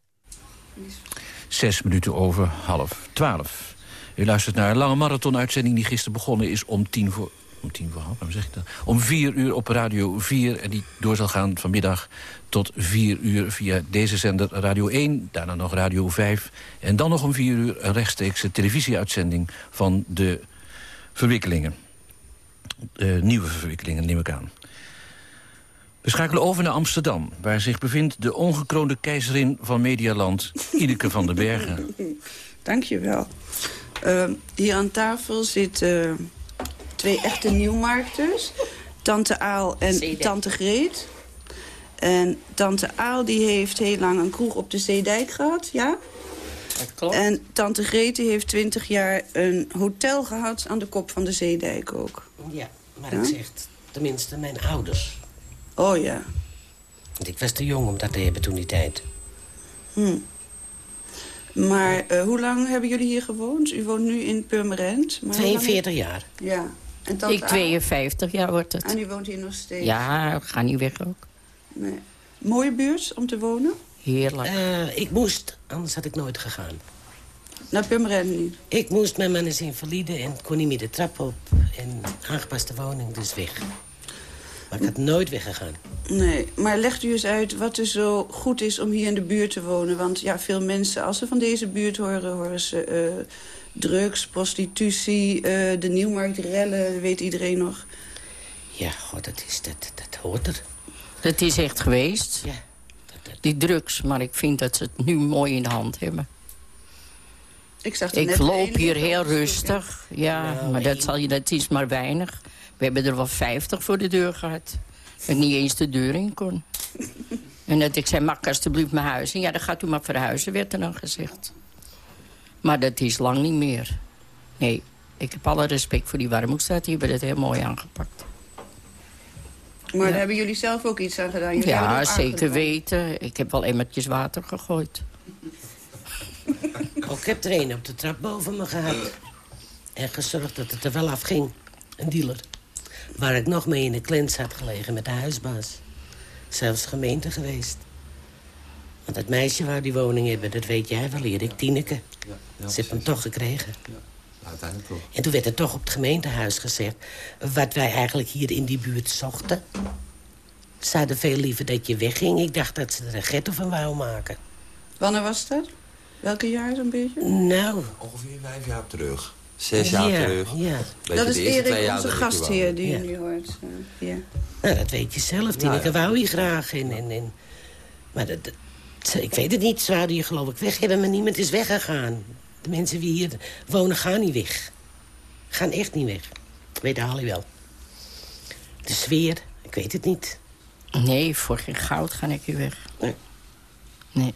Zes minuten over half twaalf. U luistert naar een lange marathonuitzending die gisteren begonnen is om tien voor... Om tien voor half, zeg ik dat? Om vier uur op Radio 4 en die door zal gaan vanmiddag tot vier uur via deze zender Radio 1, daarna nog Radio 5... en dan nog om vier uur een rechtstreekse televisieuitzending van de verwikkelingen. Nieuwe verwikkelingen, neem ik aan. We schakelen over naar Amsterdam, waar zich bevindt de ongekroonde keizerin van Medialand, Ineke van den Bergen. [laughs] Dank je wel. Uh, hier aan tafel zitten twee echte nieuwmarkters. Tante Aal en Tante Greet. En Tante Aal die heeft heel lang een kroeg op de Zeedijk gehad, ja? Dat klopt. En Tante Greet heeft twintig jaar een hotel gehad aan de kop van de Zeedijk ook. Ja, maar ja? ik zeg tenminste mijn ouders. Oh ja. Want ik was te jong om dat te hebben toen die tijd. Hm. Maar uh, hoe lang hebben jullie hier gewoond? U woont nu in Purmerend. Maar 42 jaar. Ja. En tante Ik Aal? 52 jaar wordt het. En u woont hier nog steeds? Ja, ga niet weg ook. Nee. Mooie buurt om te wonen? Heerlijk. Eh, ik moest, anders had ik nooit gegaan. Naar Purmerend niet? Ik moest, mijn man is invalide en kon niet meer de trap op. En aangepaste woning, dus weg. Maar ik had nooit weggegaan. Nee, maar legt u eens uit wat er zo goed is om hier in de buurt te wonen. Want ja, veel mensen, als ze van deze buurt horen... horen ze eh, drugs, prostitutie, eh, de Nieuwmarkt, rellen, dat weet iedereen nog. Ja, god, dat, is, dat, dat hoort er. Het is echt geweest. Ja. Die drugs, maar ik vind dat ze het nu mooi in de hand hebben. Ik, zag Ik net loop hier heel rustig. Ja, Nou, maar dat, zal je, dat is maar weinig. We hebben er wel 50 voor de deur gehad. Dat ik niet eens de deur in kon. en dat ik zei, mag alsjeblieft mijn huis in? Ja, dan gaat u maar verhuizen, werd er dan gezegd. Maar dat is lang niet meer. Nee, ik heb alle respect voor die Warmoestraat. Die hebben het heel mooi aangepakt. ja. Maar daar hebben jullie zelf ook iets aan gedaan? Jullie Ja, zeker aangedaan. weten. Ik heb wel emmertjes water gegooid. Ook [laughs] ik heb er een op de trap boven me gehad. En gezorgd dat het er wel afging. Een dealer. Waar ik nog mee in de klins had gelegen met de huisbaas. Zelfs gemeente geweest. Want dat meisje wou die woning hebben, dat weet jij wel, Erik, Tineke. Ze heeft hem toch gekregen. Uiteindelijk toch. En toen werd er toch op het gemeentehuis gezegd... wat wij eigenlijk hier in die buurt zochten. Ze hadden veel liever dat je wegging. Ik dacht dat ze er een ghetto van wou maken. Wanneer was dat? Welke jaar zo'n beetje? Nou, Ongeveer vijf jaar terug. Zes jaar Ja, terug. ja. Beetje dat is Erik, onze dat ik hier gastheer, die Ja. u nu hoort. eh, ja. Nou, dat weet je zelf. Tineke ja. wou je graag. En, en, en, maar dat, dat- ik weet het niet. Ze je geloof ik weg hebben, maar niemand is weggegaan. De mensen die hier wonen gaan niet weg. Gaan echt niet weg. Weet Ali wel. De sfeer, ik weet het niet. Nee, voor geen goud ga ik hier weg. Nee. Nee.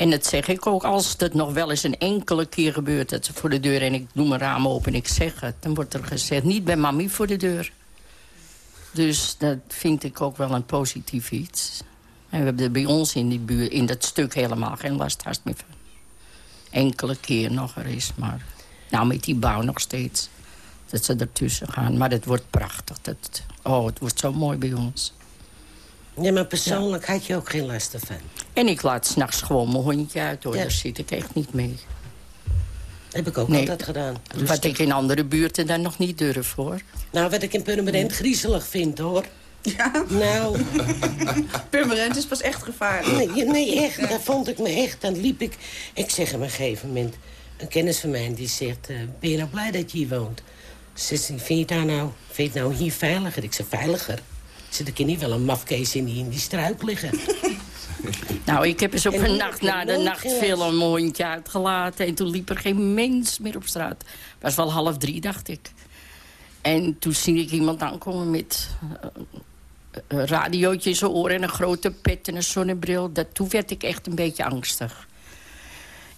En dat zeg ik ook, als het nog wel eens een enkele keer gebeurt... dat ze voor de deur en ik doe mijn raam open en ik zeg het... dan wordt er gezegd, niet bij mami voor de deur. Dus dat vind ik ook wel een positief iets. En we hebben er bij ons in, die buurt, in dat stuk helemaal geen last haast meer van. Enkele keer nog er is, maar... Nou, met die bouw nog steeds. Dat ze ertussen gaan. Maar het wordt prachtig. Dat, oh, het wordt zo mooi bij ons. Ja, maar persoonlijk had je ook geen last ervan. En ik laat s'nachts gewoon mijn hondje uit, hoor. Ja. Daar zit ik echt niet mee. Heb ik ook Nee. altijd gedaan. Wat ik in andere buurten dan nog niet durf, hoor. Nou, wat ik in Purmerend griezelig vind, hoor. Ja, Nou, [laughs] Purmerend is pas echt gevaarlijk. nee, nee, echt. Daar vond ik me echt. Dan liep ik... Ik zeg op een gegeven moment... Een kennis van mij die zegt... eh, ben je nou blij dat je hier woont? Ze zegt, vind je het nou, vind je het nou hier veiliger? Ik zeg, veiliger? Zit ik hier niet wel een mafkees in die in die struik liggen? [laughs] Nou, ik heb eens op En een nacht na de nooit nachtfilm een hondje uitgelaten. En toen liep er geen mens meer op straat. Het was wel half drie, dacht ik. En toen zie ik iemand aankomen met eh, een radiootje in zijn oren... en een grote pet en een zonnebril. Dat, toen werd ik echt een beetje angstig.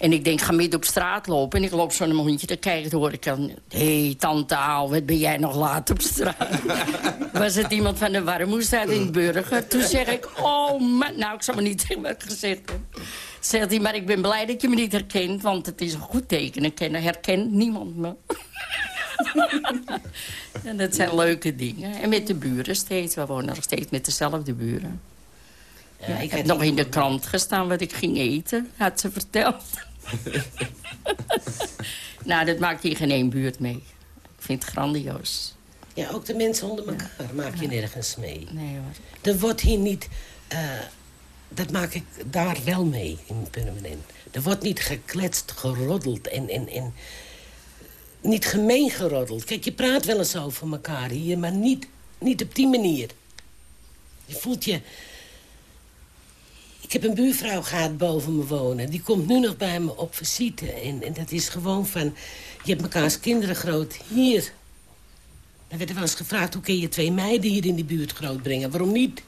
En ik denk, ga midden op straat lopen. En ik loop zo naar mijn hondje te kijken. Toen hoor ik dan... Hé, hey, tante Aal, wat ben jij nog laat op straat? [laughs] Was het iemand van de Warmoestraat in Burger? Toen zeg ik, oh man... Nou, ik zal me niet zeggen wat ik gezegd heb. Zegt hij, maar ik ben blij dat je me niet herkent. Want het is een goed teken. Ik ken- herkent niemand me. [laughs] en dat zijn leuke dingen. En met de buren steeds. We wonen nog steeds met dezelfde buren. Ja, ik heb nog in de krant gestaan wat ik ging eten, had ze verteld. [laughs] nou, dat maakt hier geen één buurt mee. Ik vind het grandioos. Ja, ook de mensen onder elkaar maak je nergens mee. Nee hoor. Er wordt hier niet... eh, dat maak ik daar wel mee in Purmerend. Er wordt niet gekletst, geroddeld en, en, en... Niet gemeen geroddeld. Kijk, je praat wel eens over elkaar hier, maar niet, niet op die manier. Je voelt je... Ik heb een buurvrouw gehad boven me wonen. Die komt nu nog bij me op visite. En, en dat is gewoon van... Je hebt mekaars kinderen groot hier. Er werd er wel eens gevraagd... hoe kun je twee meiden hier in die buurt grootbrengen? Waarom niet?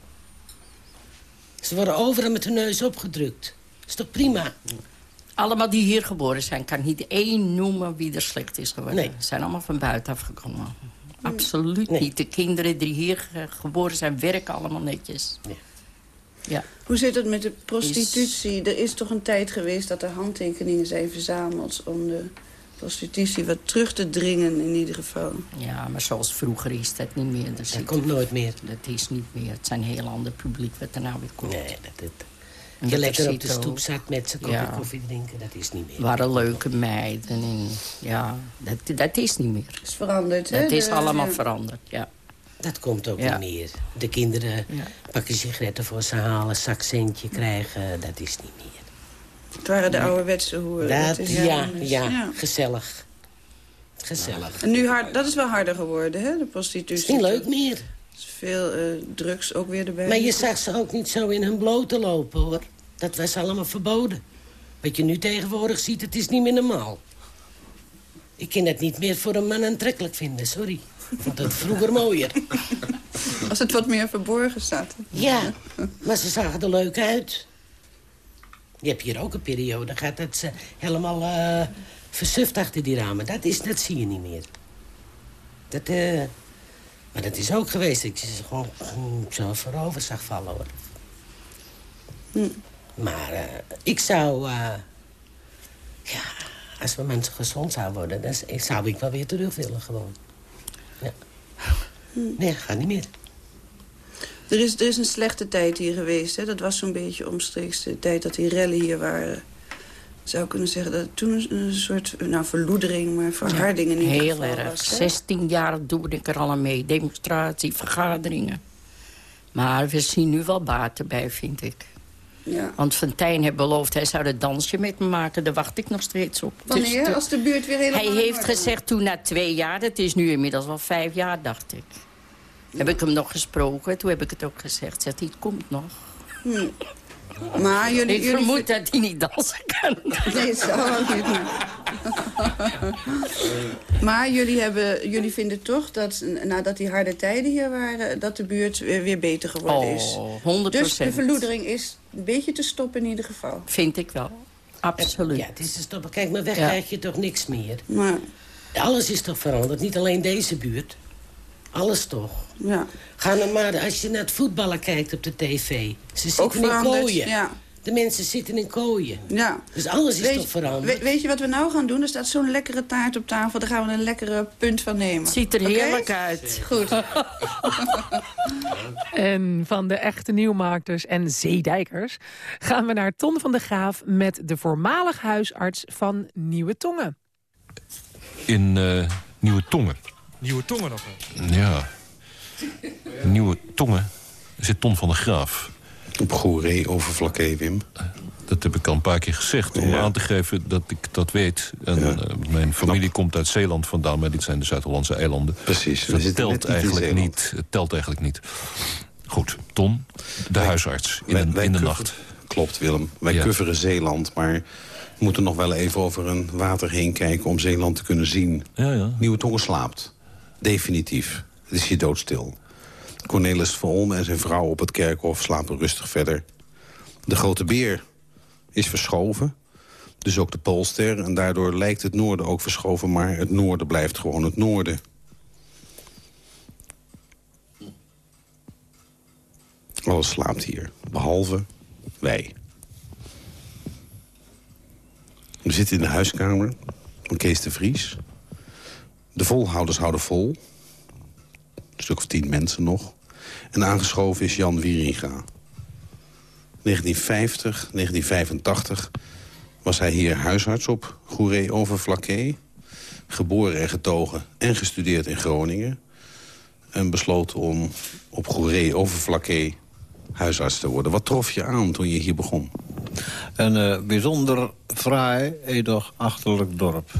Ze worden overal met hun neus opgedrukt. is toch prima? Allemaal die hier geboren zijn, kan ik niet één noemen wie er slecht is geworden. Nee. Ze zijn allemaal van buitenaf gekomen. Absoluut niet. De kinderen die hier ge- geboren zijn, werken allemaal netjes. Ja. Hoe zit het met de prostitutie? Er is toch een tijd geweest dat er handtekeningen zijn verzameld... om de prostitutie wat terug te dringen in ieder geval. Ja, maar zoals vroeger is dat niet meer. Dat komt nooit meer. Dat is niet meer. Het zijn een heel ander publiek wat er nou weer komt. Nee, dat, dat, En je dat lekker er op de stoep ook- zat met zijn kopje Ja. koffie drinken, dat is niet meer. waren leuke meiden. En, ja, dat, dat is niet meer. is veranderd, hè? Dat is allemaal ja. veranderd, ja. Dat komt ook Ja. niet meer. De kinderen pakken sigaretten voor ze halen, zakcentje krijgen, dat is niet meer. Het waren de ouderwetse hoeren. Dat, is ja, heel ja, anders. gezellig. Gezellig. En nu hard, dat is wel harder geworden, hè, de Het prostitutie. is niet leuk meer. Er is veel eh, drugs ook weer erbij. Maar je zag ze ook niet zo in hun blote lopen, hoor. Dat was allemaal verboden. Wat je nu tegenwoordig ziet, het is niet meer normaal. Ik kan het niet meer voor een man aantrekkelijk vinden, sorry. Ik vond het vroeger mooier. Als het wat meer verborgen staat. Ja, maar ze zagen er leuk uit. Je hebt hier ook een periode gehad dat ze helemaal eh versuft achter die ramen. Dat, is, dat zie je niet meer. Dat, eh, maar dat is ook geweest dat je ze gewoon mm, zo voorover zag vallen, hoor. Maar eh, ik zou... ja, als we mensen gezond zouden worden... dan zou ik wel weer terug willen, gewoon. Ja. Nee, ga niet meer. Er is, er is een slechte tijd hier geweest. Hè? Dat was zo'n beetje omstreeks de tijd dat die rellen hier waren. Ik zou kunnen zeggen dat het toen een, soort nou, verloedering, maar verharding in ieder Heel erg. was. hè? 16 jaar doe ik er al aan mee. Demonstratie, vergaderingen. Maar we zien nu wel baat erbij, vind ik. Ja. Want Fontijn heeft beloofd, hij zou het dansje met me maken. Daar wacht ik nog steeds op. Wanneer? Dus de- Als de buurt weer helemaal Hij heeft gezegd toen na twee jaar, dat is nu inmiddels wel vijf jaar, dacht ik. Heb ik hem nog gesproken, toen heb ik het ook gezegd. Zegt hij, het komt nog. Hm. Maar jullie... ik jullie vermoed dat hij niet dansen kan. Nee, ook niet. Maar jullie, hebben, jullie vinden toch dat nadat die harde tijden hier waren... dat de buurt weer, weer beter geworden is? Oh, 100%. Dus de verloedering is een beetje te stoppen in ieder geval. Vind ik wel. Absoluut. Ja, het is te stoppen. Kijk, maar weg Ja. krijg je toch niks meer. Maar, Alles is toch veranderd, niet alleen deze buurt. Alles toch. ja. Ga nou maar, als je naar het voetballen kijkt op de tv. Ze Ook zitten in veranderd, kooien. ja. De mensen zitten in kooien. Ja. Dus alles is Weet- toch veranderd. we- weet je wat we nou gaan doen? Er staat zo'n lekkere taart op tafel. Daar gaan we een lekkere punt van nemen. Ziet er heerlijk uit. Goed. [laughs] En van de echte nieuwmarkters en zeedijkers gaan we naar Ton van de Graaf met de voormalig huisarts van Nieuwe Tongen. In eh, Nieuwe Tongen. Nieuwe tongen nog wel. Ja. Nieuwe Tongen zit Ton van de Graaf. Op Goeree over Vlakke, Wim. Dat heb ik al een paar keer gezegd om Ja. aan te geven dat ik dat weet. En, Ja. eh, mijn familie komt uit Zeeland vandaan, maar dit zijn de Zuid-Hollandse eilanden. Precies, net telt eigenlijk niet. Het telt eigenlijk niet. Goed, Ton, de huisarts in, Wij- de- wij in de coveren- nacht. Klopt, Willem. Wij Ja. coveren Zeeland, maar we moeten nog wel even over een water heen kijken... om Zeeland te kunnen zien. Ja, ja. Nieuwe Tongen slaapt. Definitief. Het is hier doodstil. Cornelis van Olme en zijn vrouw op het kerkhof slapen rustig verder. De grote beer is verschoven. Dus ook de Poolster. En daardoor lijkt het noorden ook verschoven... maar het noorden blijft gewoon het noorden. Alles slaapt hier, behalve wij. We zitten in de huiskamer van Kees de Vries. De volhouders houden vol. Een stuk of tien mensen nog. En aangeschoven is Jan Wieringa. 1950, 1985 was hij hier huisarts op Goeree over Vlakke. Geboren en getogen en gestudeerd in Groningen. En besloot om op Goeree over Vlakke huisarts te worden. Wat trof je aan toen je hier begon? Een eh, bijzonder fraai, edoch achterlijk dorp.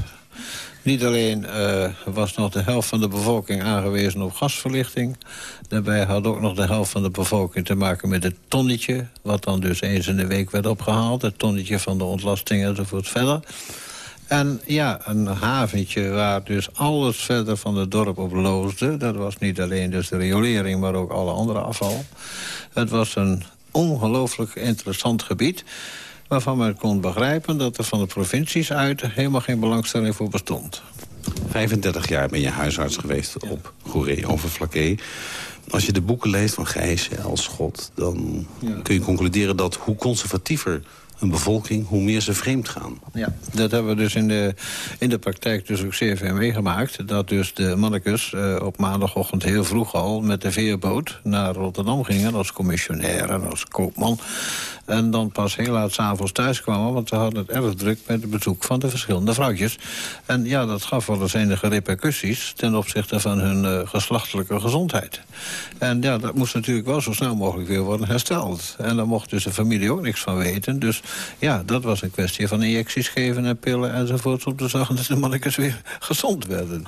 Niet alleen eh, was nog de helft van de bevolking aangewezen op gasverlichting. Daarbij had ook nog de helft van de bevolking te maken met het tonnetje... wat dan dus eens in de week werd opgehaald. Het tonnetje van de ontlasting enzovoort verder. En ja, een haventje waar dus alles verder van het dorp op loosde. Dat was niet alleen dus de riolering, maar ook alle andere afval. Het was een ongelooflijk interessant gebied waarvan men kon begrijpen dat er van de provincies uit helemaal geen belangstelling voor bestond. 35 jaar ben je huisarts geweest op Goeree over Vlakke. Als je de boeken leest van Gijs als God... dan kun je concluderen dat hoe conservatiever een bevolking, hoe meer ze vreemd gaan. Ja, dat hebben we dus in de, in de praktijk dus ook zeer veel meegemaakt. Dat dus de mannekes uh, op maandagochtend heel vroeg al met de veerboot naar Rotterdam gingen... als commissionair en als koopman. En dan pas heel laat s'avonds thuis kwamen... want ze hadden het erg druk met het bezoek van de verschillende vrouwtjes. En ja, dat gaf wel eens enige repercussies... ten opzichte van hun uh, geslachtelijke gezondheid. En ja, dat moest natuurlijk wel zo snel mogelijk weer worden hersteld. En daar mocht dus de familie ook niks van weten. Dus ja, dat was een kwestie van injecties geven en pillen enzovoort... om te zorgen dat de mannetjes weer [laughs] gezond werden.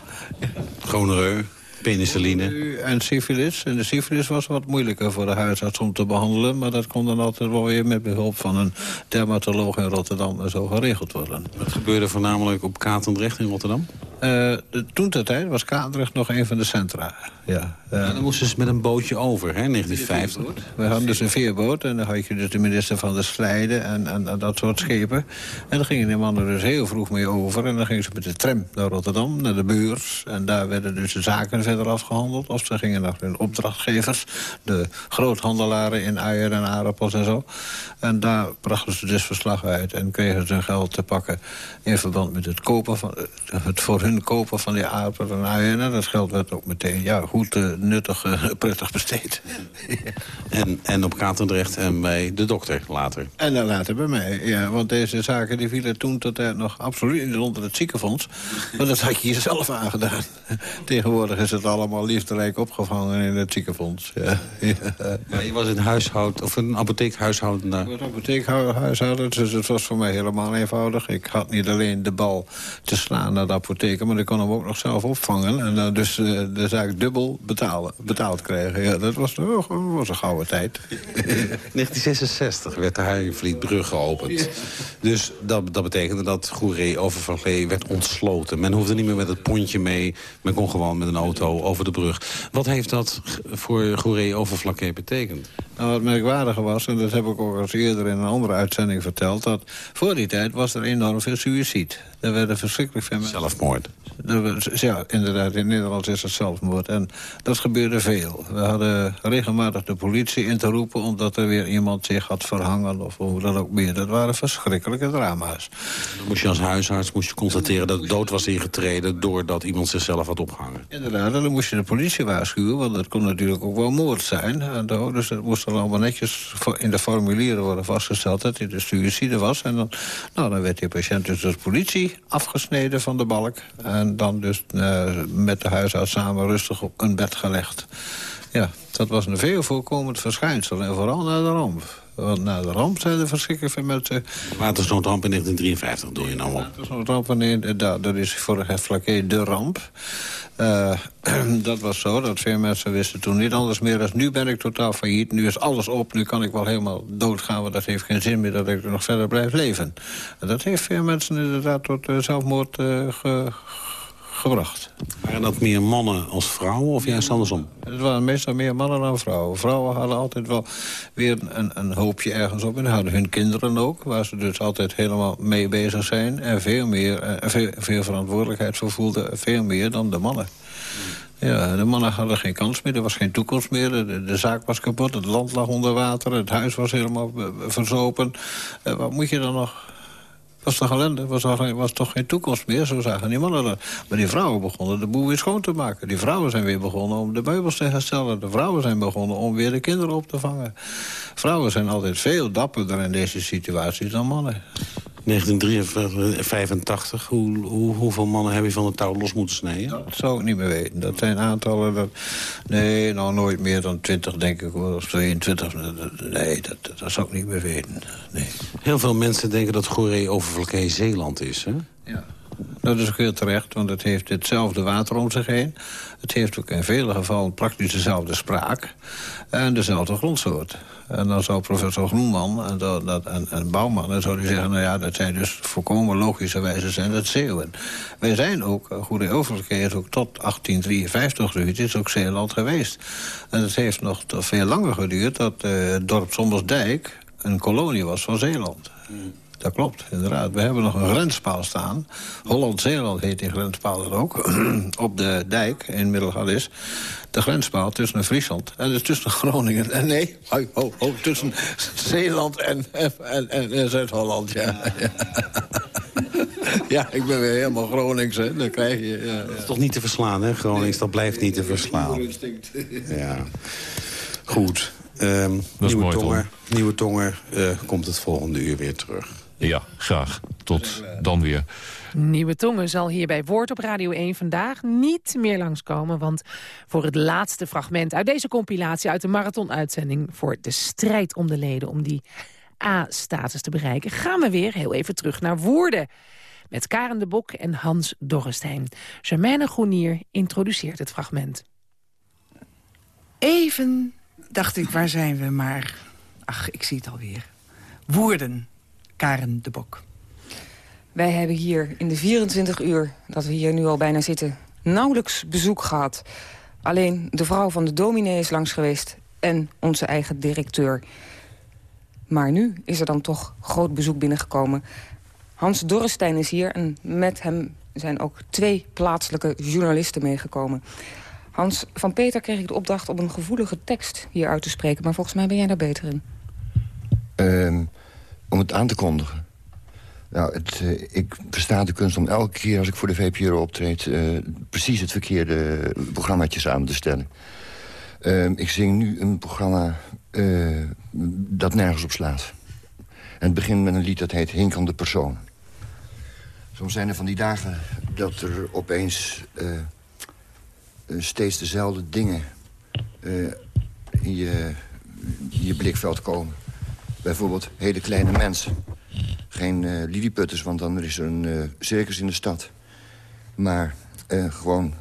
Gonoreu, penicilline. En syfilis. En de syfilis was wat moeilijker voor de huisarts om te behandelen... maar dat kon dan altijd wel weer met behulp van een dermatoloog in Rotterdam... en zo geregeld worden. Wat gebeurde voornamelijk op Katendrecht in Rotterdam? Uh, toen ter tijd was Katendrecht nog een van de centra. Ja. Uh, dan moesten ze met een bootje over, hè, 1950. We hadden dus een veerboot en dan had je dus de minister van de Slijden en, en, dat soort schepen. En dan gingen die mannen dus heel vroeg mee over. En dan gingen ze met de tram naar Rotterdam, naar de beurs. En daar werden dus de zaken verder afgehandeld. Of ze gingen naar hun opdrachtgevers, de groothandelaren in eieren en aardappels en zo. En daar brachten ze dus verslag uit en kregen ze hun geld te pakken... in verband met het, kopen van, het voor hun kopen van die aardappelen en eieren. En dat geld werd ook meteen ja, goed, uh, nuttig, uh, [laughs] prettig besteed. [laughs] en, en op Katendrecht en bij de dokter later. En dan later bij mij, ja. Want deze zaken die vielen toen tot er nog absoluut niet onder het ziekenfonds. Maar dat had je jezelf aangedaan. [laughs] Tegenwoordig is het allemaal liefderijk opgevangen in het ziekenfonds. Ja. [laughs] je was een huishoud, of een apotheekhuishouden een apotheekhuishouden, dus het was voor mij helemaal eenvoudig. Ik had niet alleen de bal te slaan naar de apotheker... maar ik kon hem ook nog zelf opvangen. En dan dus uh, de zaak dubbel betalen, betaald krijgen. Ja, dat was, oh, was een gouden tijd. [laughs] 1966 werd de Haringvlietbrug geopend. Dus dat, dat betekende dat Goeree Overvlakke werd ontsloten. Men hoefde niet meer met het pontje mee. Men kon gewoon met een auto over de brug. Wat heeft dat voor Goeree Overvlakke betekend? Nou, wat merkwaardige was, en dat heb ik ook al eerder in een andere uitzending verteld... dat voor die tijd was er enorm veel suïcide. Er werden verschrikkelijk veel mensen... Zelfmoord. Ja, inderdaad, in Nederland is het zelfmoord. En dat gebeurde veel. We hadden regelmatig de politie in te roepen... omdat er weer iemand zich had verhangen of hoe dan ook meer. Dat waren verschrikkelijke drama's. Dan moest je als huisarts moest je constateren dat dood was ingetreden... doordat iemand zichzelf had opgehangen. Inderdaad, en dan moest je de politie waarschuwen... want dat kon natuurlijk ook wel moord zijn. En dus dat moest dan allemaal netjes in de formulieren worden vastgesteld... dat hij de suïcide was. En dan, nou, dan werd die patiënt dus door de politie afgesneden van de balk... En dan dus uh, met de huisarts samen rustig op een bed gelegd. Ja, dat was een veel voorkomend verschijnsel. En vooral na de ramp. Want na de ramp zijn er verschrikkelijk veel mensen... Watersnoodramp in 1953 doe je nou op. Watersnoodramp, in, dat, dat is voor de Flaké de ramp. Uh, [clears throat] dat was zo, dat veel mensen wisten toen niet anders meer. Als nu ben ik totaal failliet, nu is alles op, nu kan ik wel helemaal doodgaan... want dat heeft geen zin meer dat ik nog verder blijf leven. En dat heeft veel mensen inderdaad tot uh, zelfmoord uh, ge, gebracht. Waren dat meer mannen als vrouwen of juist andersom? Het waren meestal meer mannen dan vrouwen. Vrouwen hadden altijd wel weer een, een hoopje ergens op. En hadden hun kinderen ook, waar ze dus altijd helemaal mee bezig zijn. En veel, meer, en veel, veel verantwoordelijkheid voor voelden, veel meer dan de mannen. Ja, de mannen hadden geen kans meer, er was geen toekomst meer. De, de, zaak was kapot, het land lag onder water, het huis was helemaal verzopen. Uh, wat moet je dan nog was toch ellende, was, was toch geen toekomst meer, zo zagen die mannen dat. Maar die vrouwen begonnen de boel weer schoon te maken. Die vrouwen zijn weer begonnen om de meubels te herstellen. De vrouwen zijn begonnen om weer de kinderen op te vangen. Vrouwen zijn altijd veel dapperder in deze situaties dan mannen. 1985, hoe, hoe, hoeveel mannen heb je van het touw los moeten snijden? Dat zou ik niet meer weten. Dat zijn aantallen... Dat, nee, nou nooit meer dan 20, denk ik. Of 22. Nee, dat, dat zou ik niet meer weten. Nee. Heel veel mensen denken dat Goeree overvlakke Zeeland is, hè? Ja. Dat is ook heel terecht, want het heeft hetzelfde water om zich heen. Het heeft ook in vele gevallen praktisch dezelfde spraak en dezelfde grondsoort. En dan zou professor Groenman en, dat, en, en Bouwman... dan zou hij zeggen, nou ja, dat zijn dus volkomen logischerwijze zijn dat Zeeuwen. Wij zijn ook, eh, Goede is ook tot 1853 geduurd, is ook Zeeland geweest. En het heeft nog veel langer geduurd dat uh, het dorp Sommersdijk een kolonie was van Zeeland. Dat klopt, inderdaad. We hebben nog een grenspaal staan. Holland-Zeeland heet die grenspaal dan ook. [clears throat] op de dijk in Middelgalis. De grenspaal tussen Friesland en dus tussen Groningen... en nee, oh, oh, tussen Zeeland en, en, en, Zuid-Holland, ja. [laughs] ja, ik ben weer helemaal Gronings, hè. Dan krijg je... Ja, Dat is toch niet te verslaan, hè? Gronings, dat blijft niet te verslaan. Ja. Goed. Um, nieuwe, mooi, tonger, nieuwe tonger uh, komt het volgende uur weer terug. Ja, graag. Tot dan weer. Nieuwe Tongen zal hier bij Woord op Radio 1 vandaag niet meer langskomen. Want voor het laatste fragment uit deze compilatie... uit de marathonuitzending voor de strijd om de leden... om die A-status te bereiken... gaan we weer heel even terug naar Woerden. Met Karen de Bok en Hans Dorrestein. Germaine Groenier introduceert het fragment. Even dacht ik, waar zijn we? Maar, ach, ik zie het alweer. Woerden, Karen de Bok. Wij hebben hier in de 24 uur dat we hier nu al bijna zitten... nauwelijks bezoek gehad. Alleen de vrouw van de dominee is langs geweest... en onze eigen directeur. Maar nu is er dan toch groot bezoek binnengekomen. Hans Dorrestein is hier en met hem zijn ook twee plaatselijke journalisten meegekomen. Hans van Peter kreeg ik de opdracht om een gevoelige tekst hier uit te spreken... maar volgens mij ben jij daar beter in. Uh, om het aan te kondigen. Nou, het, uh, ik versta de kunst om elke keer als ik voor de VPRO optreed... Uh, precies het verkeerde programmaatjes aan te stellen. Uh, ik zing nu een programma eh, dat nergens op slaat. Het begint met een lied dat heet Hinkende Persoon. Soms zijn er van die dagen dat er opeens steeds dezelfde dingen in je, in je blikveld komen. Bijvoorbeeld hele kleine mensen. Geen uh, lilliputters, want dan is er een uh, circus in de stad. Maar uh, gewoon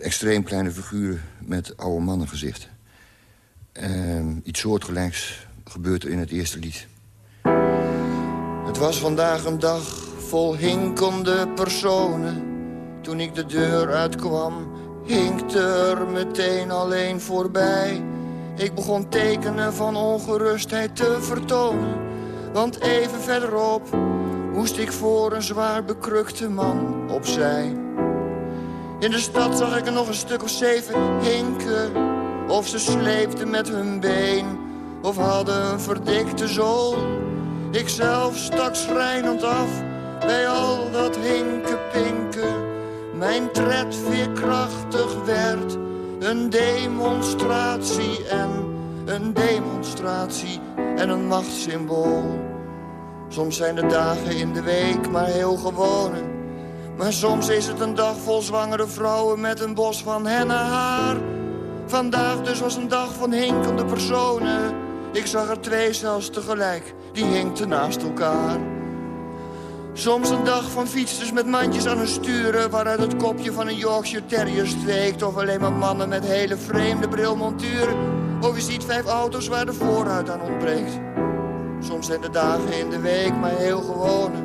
extreem kleine figuren met oude mannengezichten. iets soortgelijks gebeurt er in het eerste lied. Het was vandaag een dag vol hinkende personen. Toen ik de deur uitkwam, hinkte er meteen alleen voorbij... Ik begon tekenen van ongerustheid te vertonen. Want even verderop moest ik voor een zwaar bekrukte man opzij. In de stad zag ik er nog een stuk of zeven hinken. Of ze sleepten met hun been, of hadden een verdikte zool. Ik zelf stak schrijnend af bij al dat hinken pinken. Mijn tred veerkrachtig werd een demonstratie en een demonstratie en een machtssymbool. Soms zijn de dagen in de week maar heel gewone. Maar soms is het een dag vol zwangere vrouwen met een bos van haar. Vandaag dus was een dag van hinkende personen. Ik zag er twee zelfs tegelijk, die hinkten naast elkaar. Soms een dag van fietsers met mandjes aan hun sturen... waaruit het kopje van een Yorkshire Terrier steekt... of alleen maar mannen met hele vreemde brilmonturen. Of je ziet vijf auto's waar de voorruit aan ontbreekt. Soms zijn de dagen in de week maar heel gewone.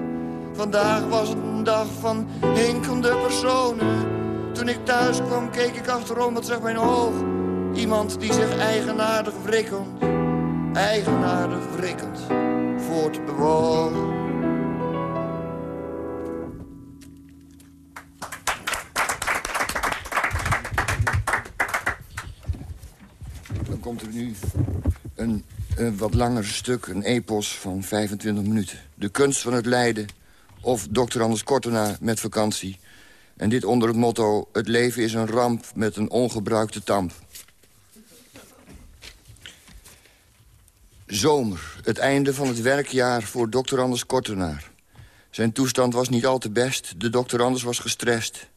Vandaag was het een dag van hinkende personen. Toen ik thuis kwam keek ik achterom, wat zag mijn oog? Iemand die zich eigenaardig wrikkend, eigenaardig wrikkend voortbewoog. Komt er nu een, een wat langer stuk, een epos van 25 minuten. De kunst van het lijden of Dr. Anders Kortenaar met vakantie. En dit onder het motto, het leven is een ramp met een ongebruikte tamp. Zomer, het einde van het werkjaar voor Dr. Anders Kortenaar. Zijn toestand was niet al te best, de dokter Anders was gestrest.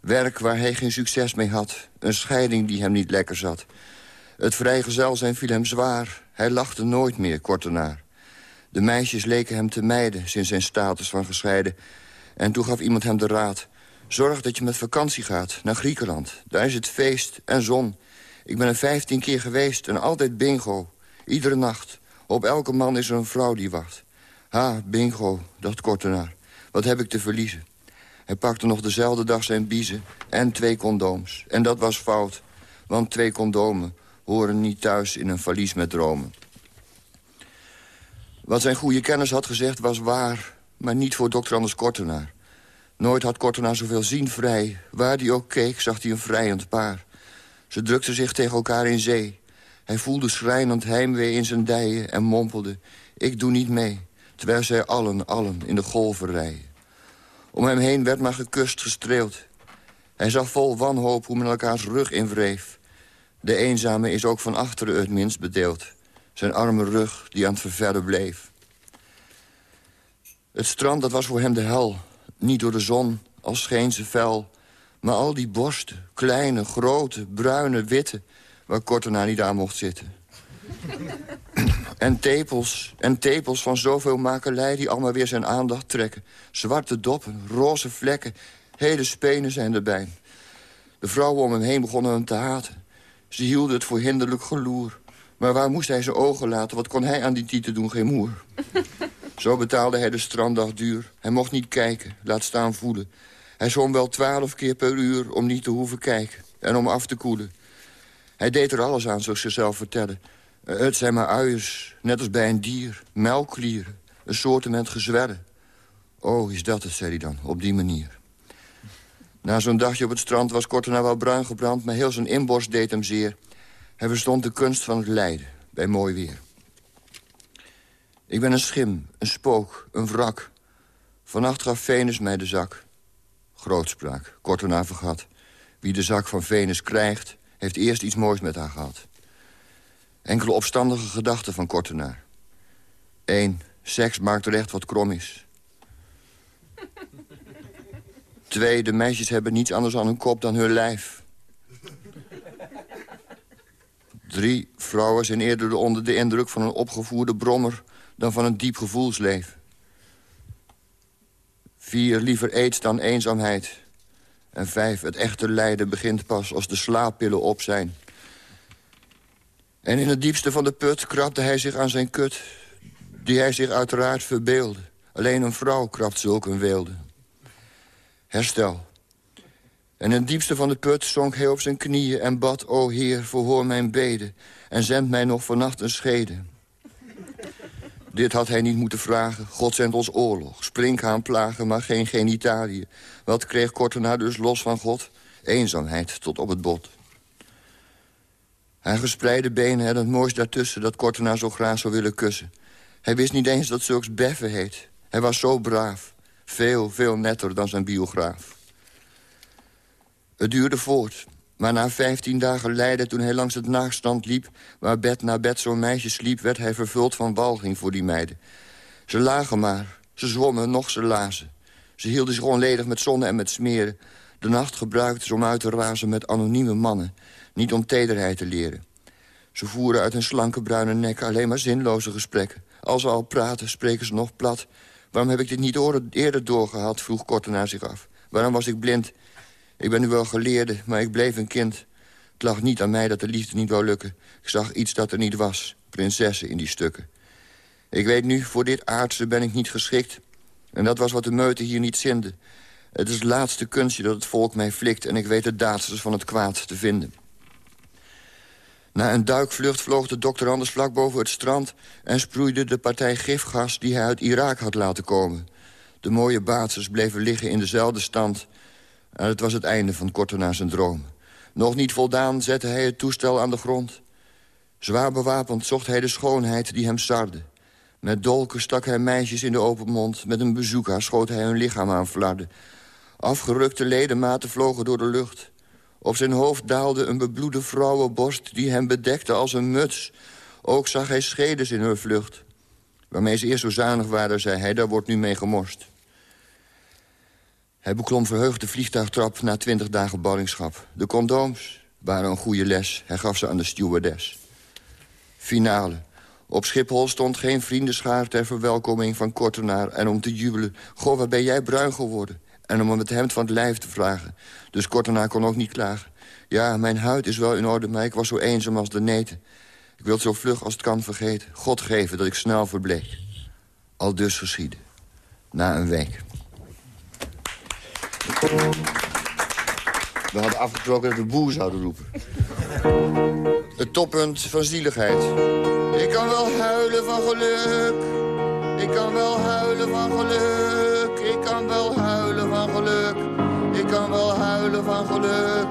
Werk waar hij geen succes mee had, een scheiding die hem niet lekker zat... Het vrijgezel zijn viel hem zwaar. Hij lachte nooit meer, kort erna. De meisjes leken hem te mijden sinds zijn status van gescheiden. En toen gaf iemand hem de raad. Zorg dat je met vakantie gaat, naar Griekenland. Daar is het feest en zon. Ik ben er vijftien keer geweest en altijd bingo. Iedere nacht. Op elke man is er een vrouw die wacht. Ha, bingo, dacht Kortenaar. Wat heb ik te verliezen? Hij pakte nog dezelfde dag zijn biezen en twee condooms. En dat was fout, want twee condomen horen niet thuis in een valies met dromen. Wat zijn goede kennis had gezegd was waar, maar niet voor dokter Anders Kortenaar. Nooit had Kortenaar zoveel zien vrij. Waar hij ook keek, zag hij een vrijend paar. Ze drukten zich tegen elkaar in zee. Hij voelde schrijnend heimwee in zijn dijen en mompelde... ik doe niet mee, terwijl zij allen, allen in de golven rijden. Om hem heen werd maar gekust, gestreeld. Hij zag vol wanhoop hoe men elkaars rug invreef. De eenzame is ook van achteren het minst bedeeld. Zijn arme rug die aan het ververden bleef. Het strand, dat was voor hem de hel. Niet door de zon, als scheen ze fel. Maar al die borsten, kleine, grote, bruine, witte... waar Kortenaar niet aan mocht zitten. en tepels, en tepels van zoveel makelij... die allemaal weer zijn aandacht trekken. Zwarte doppen, roze vlekken, hele spenen zijn erbij. De vrouwen om hem heen begonnen hem te haten. Ze hielden het voor hinderlijk geloer. Maar waar moest hij zijn ogen laten? Wat kon hij aan die tieten doen, geen moer? [laughs] Zo betaalde hij de stranddag duur. Hij mocht niet kijken, laat staan voelen. Hij zwom wel twaalf keer per uur om niet te hoeven kijken. En om af te koelen. Hij deed er alles aan, zoals ze zelf vertellen. Eh, het zijn maar uiers, net als bij een dier. Melkklieren, een soortement gezwellen. Oh, is dat het, zei hij dan, op die manier. Na zo'n dagje op het strand was Kortenaar wel bruin gebrand... maar heel zijn inborst deed hem zeer. Hij verstond de kunst van het lijden, bij mooi weer. Ik ben een schim, een spook, een wrak. Vannacht gaf Venus mij de zak. Grootspraak, Kortenaar vergat. Wie de zak van Venus krijgt, heeft eerst iets moois met haar gehad. Enkele opstandige gedachten van Kortenaar. 1. Seks maakt recht wat krom is. Twee, de meisjes hebben niets anders aan hun kop dan hun lijf. Drie, vrouwen zijn eerder onder de indruk van een opgevoerde brommer... dan van een diep gevoelsleven. Vier, liever aids dan eenzaamheid. En vijf, het echte lijden begint pas als de slaappillen op zijn. En in het diepste van de put krabde hij zich aan zijn kut... die hij zich uiteraard verbeelde. Alleen een vrouw krabt zulk een weelde herstel. En in het diepste van de put zonk hij op zijn knieën en bad... O Heer, verhoor mijn beden en zend mij nog vannacht een schede. [laughs] Dit had hij niet moeten vragen. God zendt ons oorlog, sprinkhaan plagen, maar geen genitaliën. Wat kreeg Kortenaar dus los van God? Eenzaamheid tot op het bot. Hij gespreide benen en het moois daartussen... dat Kortenaar zo graag zou willen kussen. Hij wist niet eens dat zulks beffen heet. Hij was zo braaf. Veel, veel netter dan zijn biograaf. Het duurde voort. Maar na vijftien dagen lijden toen hij langs het naagstand liep... waar bed na bed zo'n meisje sliep... werd hij vervuld van walging voor die meiden. Ze lagen maar, ze zwommen, nog ze lazen. Ze hielden zich onledig met zonne en met smeren. De nacht gebruikten ze om uit te razen met anonieme mannen. Niet om tederheid te leren. Ze voeren uit hun slanke bruine nek alleen maar zinloze gesprekken. Als ze al praten, spreken ze nog plat... Waarom heb ik dit niet eerder doorgehad, vroeg Kortenaar zich af. Waarom was ik blind? Ik ben nu wel geleerde, maar ik bleef een kind. Het lag niet aan mij dat de liefde niet wou lukken. Ik zag iets dat er niet was, prinsessen in die stukken. Ik weet nu, voor dit aardse ben ik niet geschikt. En dat was wat de meute hier niet zinde. Het is het laatste kunstje dat het volk mij flikt... en ik weet de daadsters van het kwaad te vinden. Na een duikvlucht vloog de dokter Anders vlak boven het strand... en sproeide de partij gifgas die hij uit Irak had laten komen. De mooie baatsers bleven liggen in dezelfde stand. En het was het einde van Kortenaar zijn droom. Nog niet voldaan zette hij het toestel aan de grond. Zwaar bewapend zocht hij de schoonheid die hem sarde. Met dolken stak hij meisjes in de open mond. Met een bezoeker schoot hij hun lichaam aan flarden. Afgerukte ledematen vlogen door de lucht. Op zijn hoofd daalde een bebloede vrouwenborst die hem bedekte als een muts. Ook zag hij schedes in hun vlucht. Waarmee ze eerst zo zanig waren, zei hij, daar wordt nu mee gemorst. Hij beklom verheugd de vliegtuigtrap na twintig dagen ballingschap. De condooms waren een goede les. Hij gaf ze aan de stewardess. Finale. Op Schiphol stond geen vriendenschaar ter verwelkoming van Kortenaar... en om te jubelen. Goh, wat ben jij bruin geworden en om het hemd van het lijf te vragen. Dus kort daarna kon ook niet klagen. Ja, mijn huid is wel in orde, maar ik was zo eenzaam als de neten. Ik wil zo vlug als het kan vergeten. God geven dat ik snel verbleek. Al dus geschieden. Na een week. We hadden afgesproken dat we boer zouden roepen. Het toppunt van zieligheid. Ik kan wel huilen van geluk. Ik kan wel huilen van geluk, kan wel huilen van geluk. Ik kan wel huilen van geluk,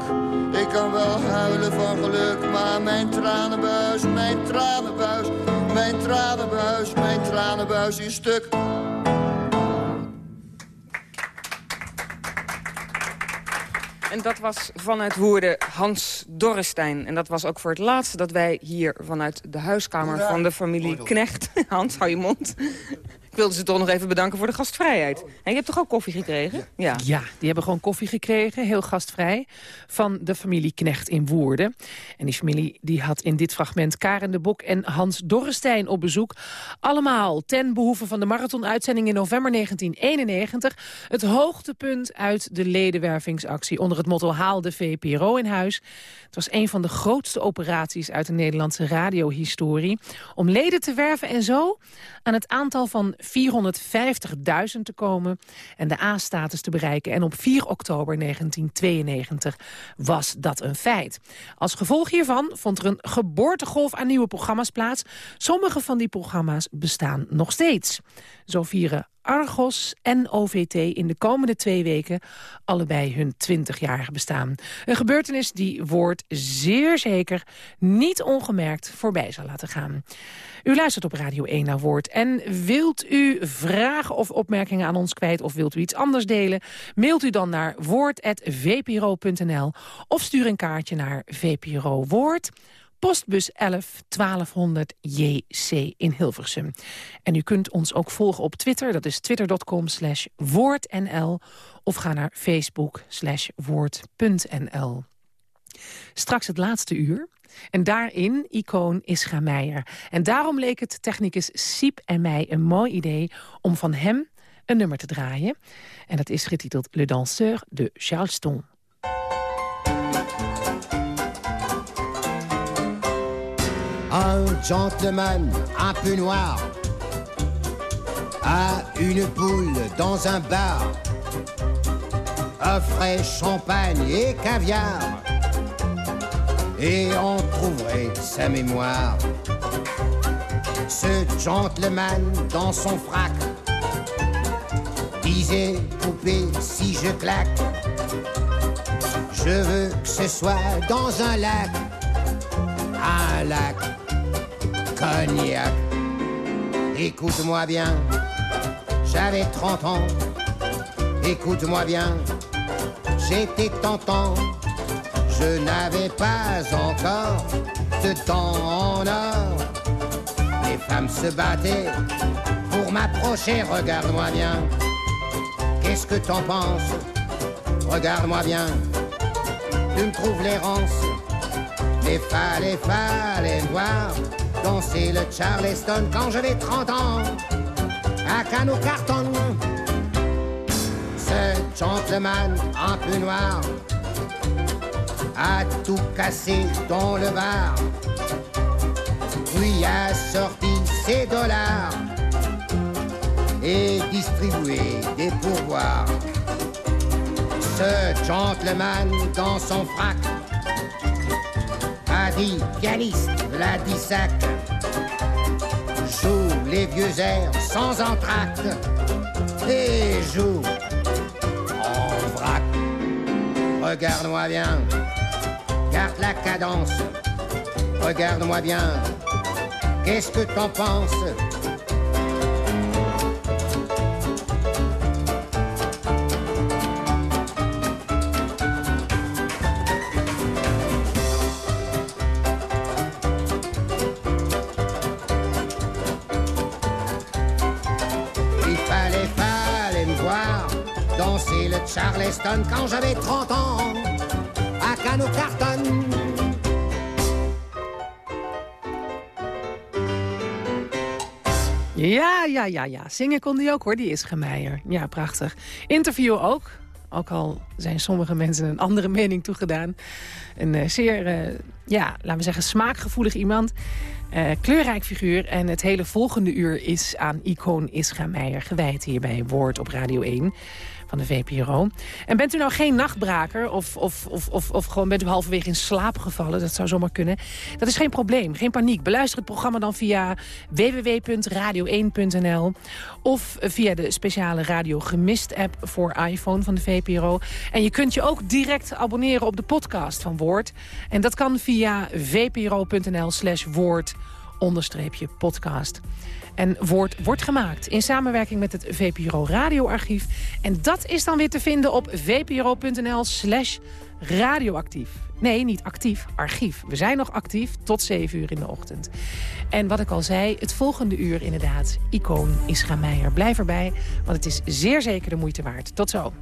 ik kan wel huilen van geluk. Maar mijn tranenbuis, mijn tranenbuis, mijn tranenbuis, mijn tranenbuis is stuk. En dat was vanuit Woerden Hans Dorrestein. En dat was ook voor het laatste dat wij hier vanuit de huiskamer van de familie Knecht... [laughs] Hans, hou je mond. Ik wilde ze toch nog even bedanken voor de gastvrijheid. En je hebt toch ook koffie gekregen? Ja. ja, die hebben gewoon koffie gekregen, heel gastvrij, van de familie Knecht in Woerden. En die familie die had in dit fragment Karen de Bok en Hans Dorrestein op bezoek. Allemaal ten behoeve van de marathonuitzending in november 1991. Het hoogtepunt uit de ledenwervingsactie onder het motto Haal de VPRO in huis. Het was een van de grootste operaties uit de Nederlandse radiohistorie. Om leden te werven en zo aan het aantal van 450.000 te komen en de A-status te bereiken. En op 4 oktober 1992 was dat een feit. Als gevolg hiervan vond er een geboortegolf aan nieuwe programma's plaats. Sommige van die programma's bestaan nog steeds. Zo vieren Argos en OVT in de komende twee weken allebei hun 20-jarige bestaan. Een gebeurtenis die Woord zeer zeker niet ongemerkt voorbij zal laten gaan. U luistert op Radio 1 naar Woord. En wilt u vragen of opmerkingen aan ons kwijt... of wilt u iets anders delen? Mailt u dan naar woord.vpro.nl of stuur een kaartje naar VPRO Woord... Postbus 11 1200 JC in Hilversum. En u kunt ons ook volgen op Twitter. Dat is twitter.com slash woordnl. Of ga naar facebook slash woord.nl. Straks het laatste uur. En daarin icoon Ischa Meijer. En daarom leek het technicus Siep en mij een mooi idee... om van hem een nummer te draaien. En dat is getiteld Le Danseur de Charleston. Un gentleman un peu noir a une poule dans un bar, offrait champagne et caviar, et on trouverait sa mémoire. Ce gentleman dans son frac disait poupée si je claque, je veux que ce soit dans un lac, un lac cognac. Écoute-moi bien, j'avais 30 ans. Écoute-moi bien, j'étais tentant. Je n'avais pas encore de temps en or. Les femmes se battaient pour m'approcher. Regarde-moi bien, qu'est-ce que t'en penses? Regarde-moi bien, tu me trouves l'errance. Mais fallait, fallait voir danser le Charleston quand j'avais 30 ans à Cano Carton. Ce gentleman un peu noir a tout cassé dans le bar, puis a sorti ses dollars et distribué des pourboires. Ce gentleman dans son frac dit pianiste, la dissac joue les vieux airs sans entracte et joue en vrac. Regarde-moi bien, garde la cadence. Regarde-moi bien, qu'est-ce que t'en penses? Charleston quand j'avais 30 ans à Cano Carton. Ja, ja, ja, ja. Zingen kon die ook hoor, die is Gemeijer. Ja, prachtig. Interview ook. Ook al zijn sommige mensen een andere mening toegedaan. Een eh, zeer eh, ja, laten we zeggen, smaakgevoelig iemand. Uh, kleurrijk figuur. En het hele volgende uur is aan icoon Isra Meijer gewijd hier bij Woord op Radio 1 van de VPRO. En bent u nou geen nachtbraker of, of, of, of, of gewoon bent u halverwege in slaap gevallen? Dat zou zomaar kunnen. Dat is geen probleem, geen paniek. Beluister het programma dan via www.radio1.nl of via de speciale Radio Gemist app voor iPhone van de VPRO. En je kunt je ook direct abonneren op de podcast van Woord. En dat kan via vpro.nl slash woord onderstreepje podcast. En wordt, wordt gemaakt in samenwerking met het VPRO Radioarchief. En dat is dan weer te vinden op vpro.nl slash radioactief. Nee, niet actief, archief. We zijn nog actief tot 7 uur in de ochtend. En wat ik al zei, het volgende uur inderdaad, icoon Isra Meijer. Blijf erbij, want het is zeer zeker de moeite waard. Tot zo.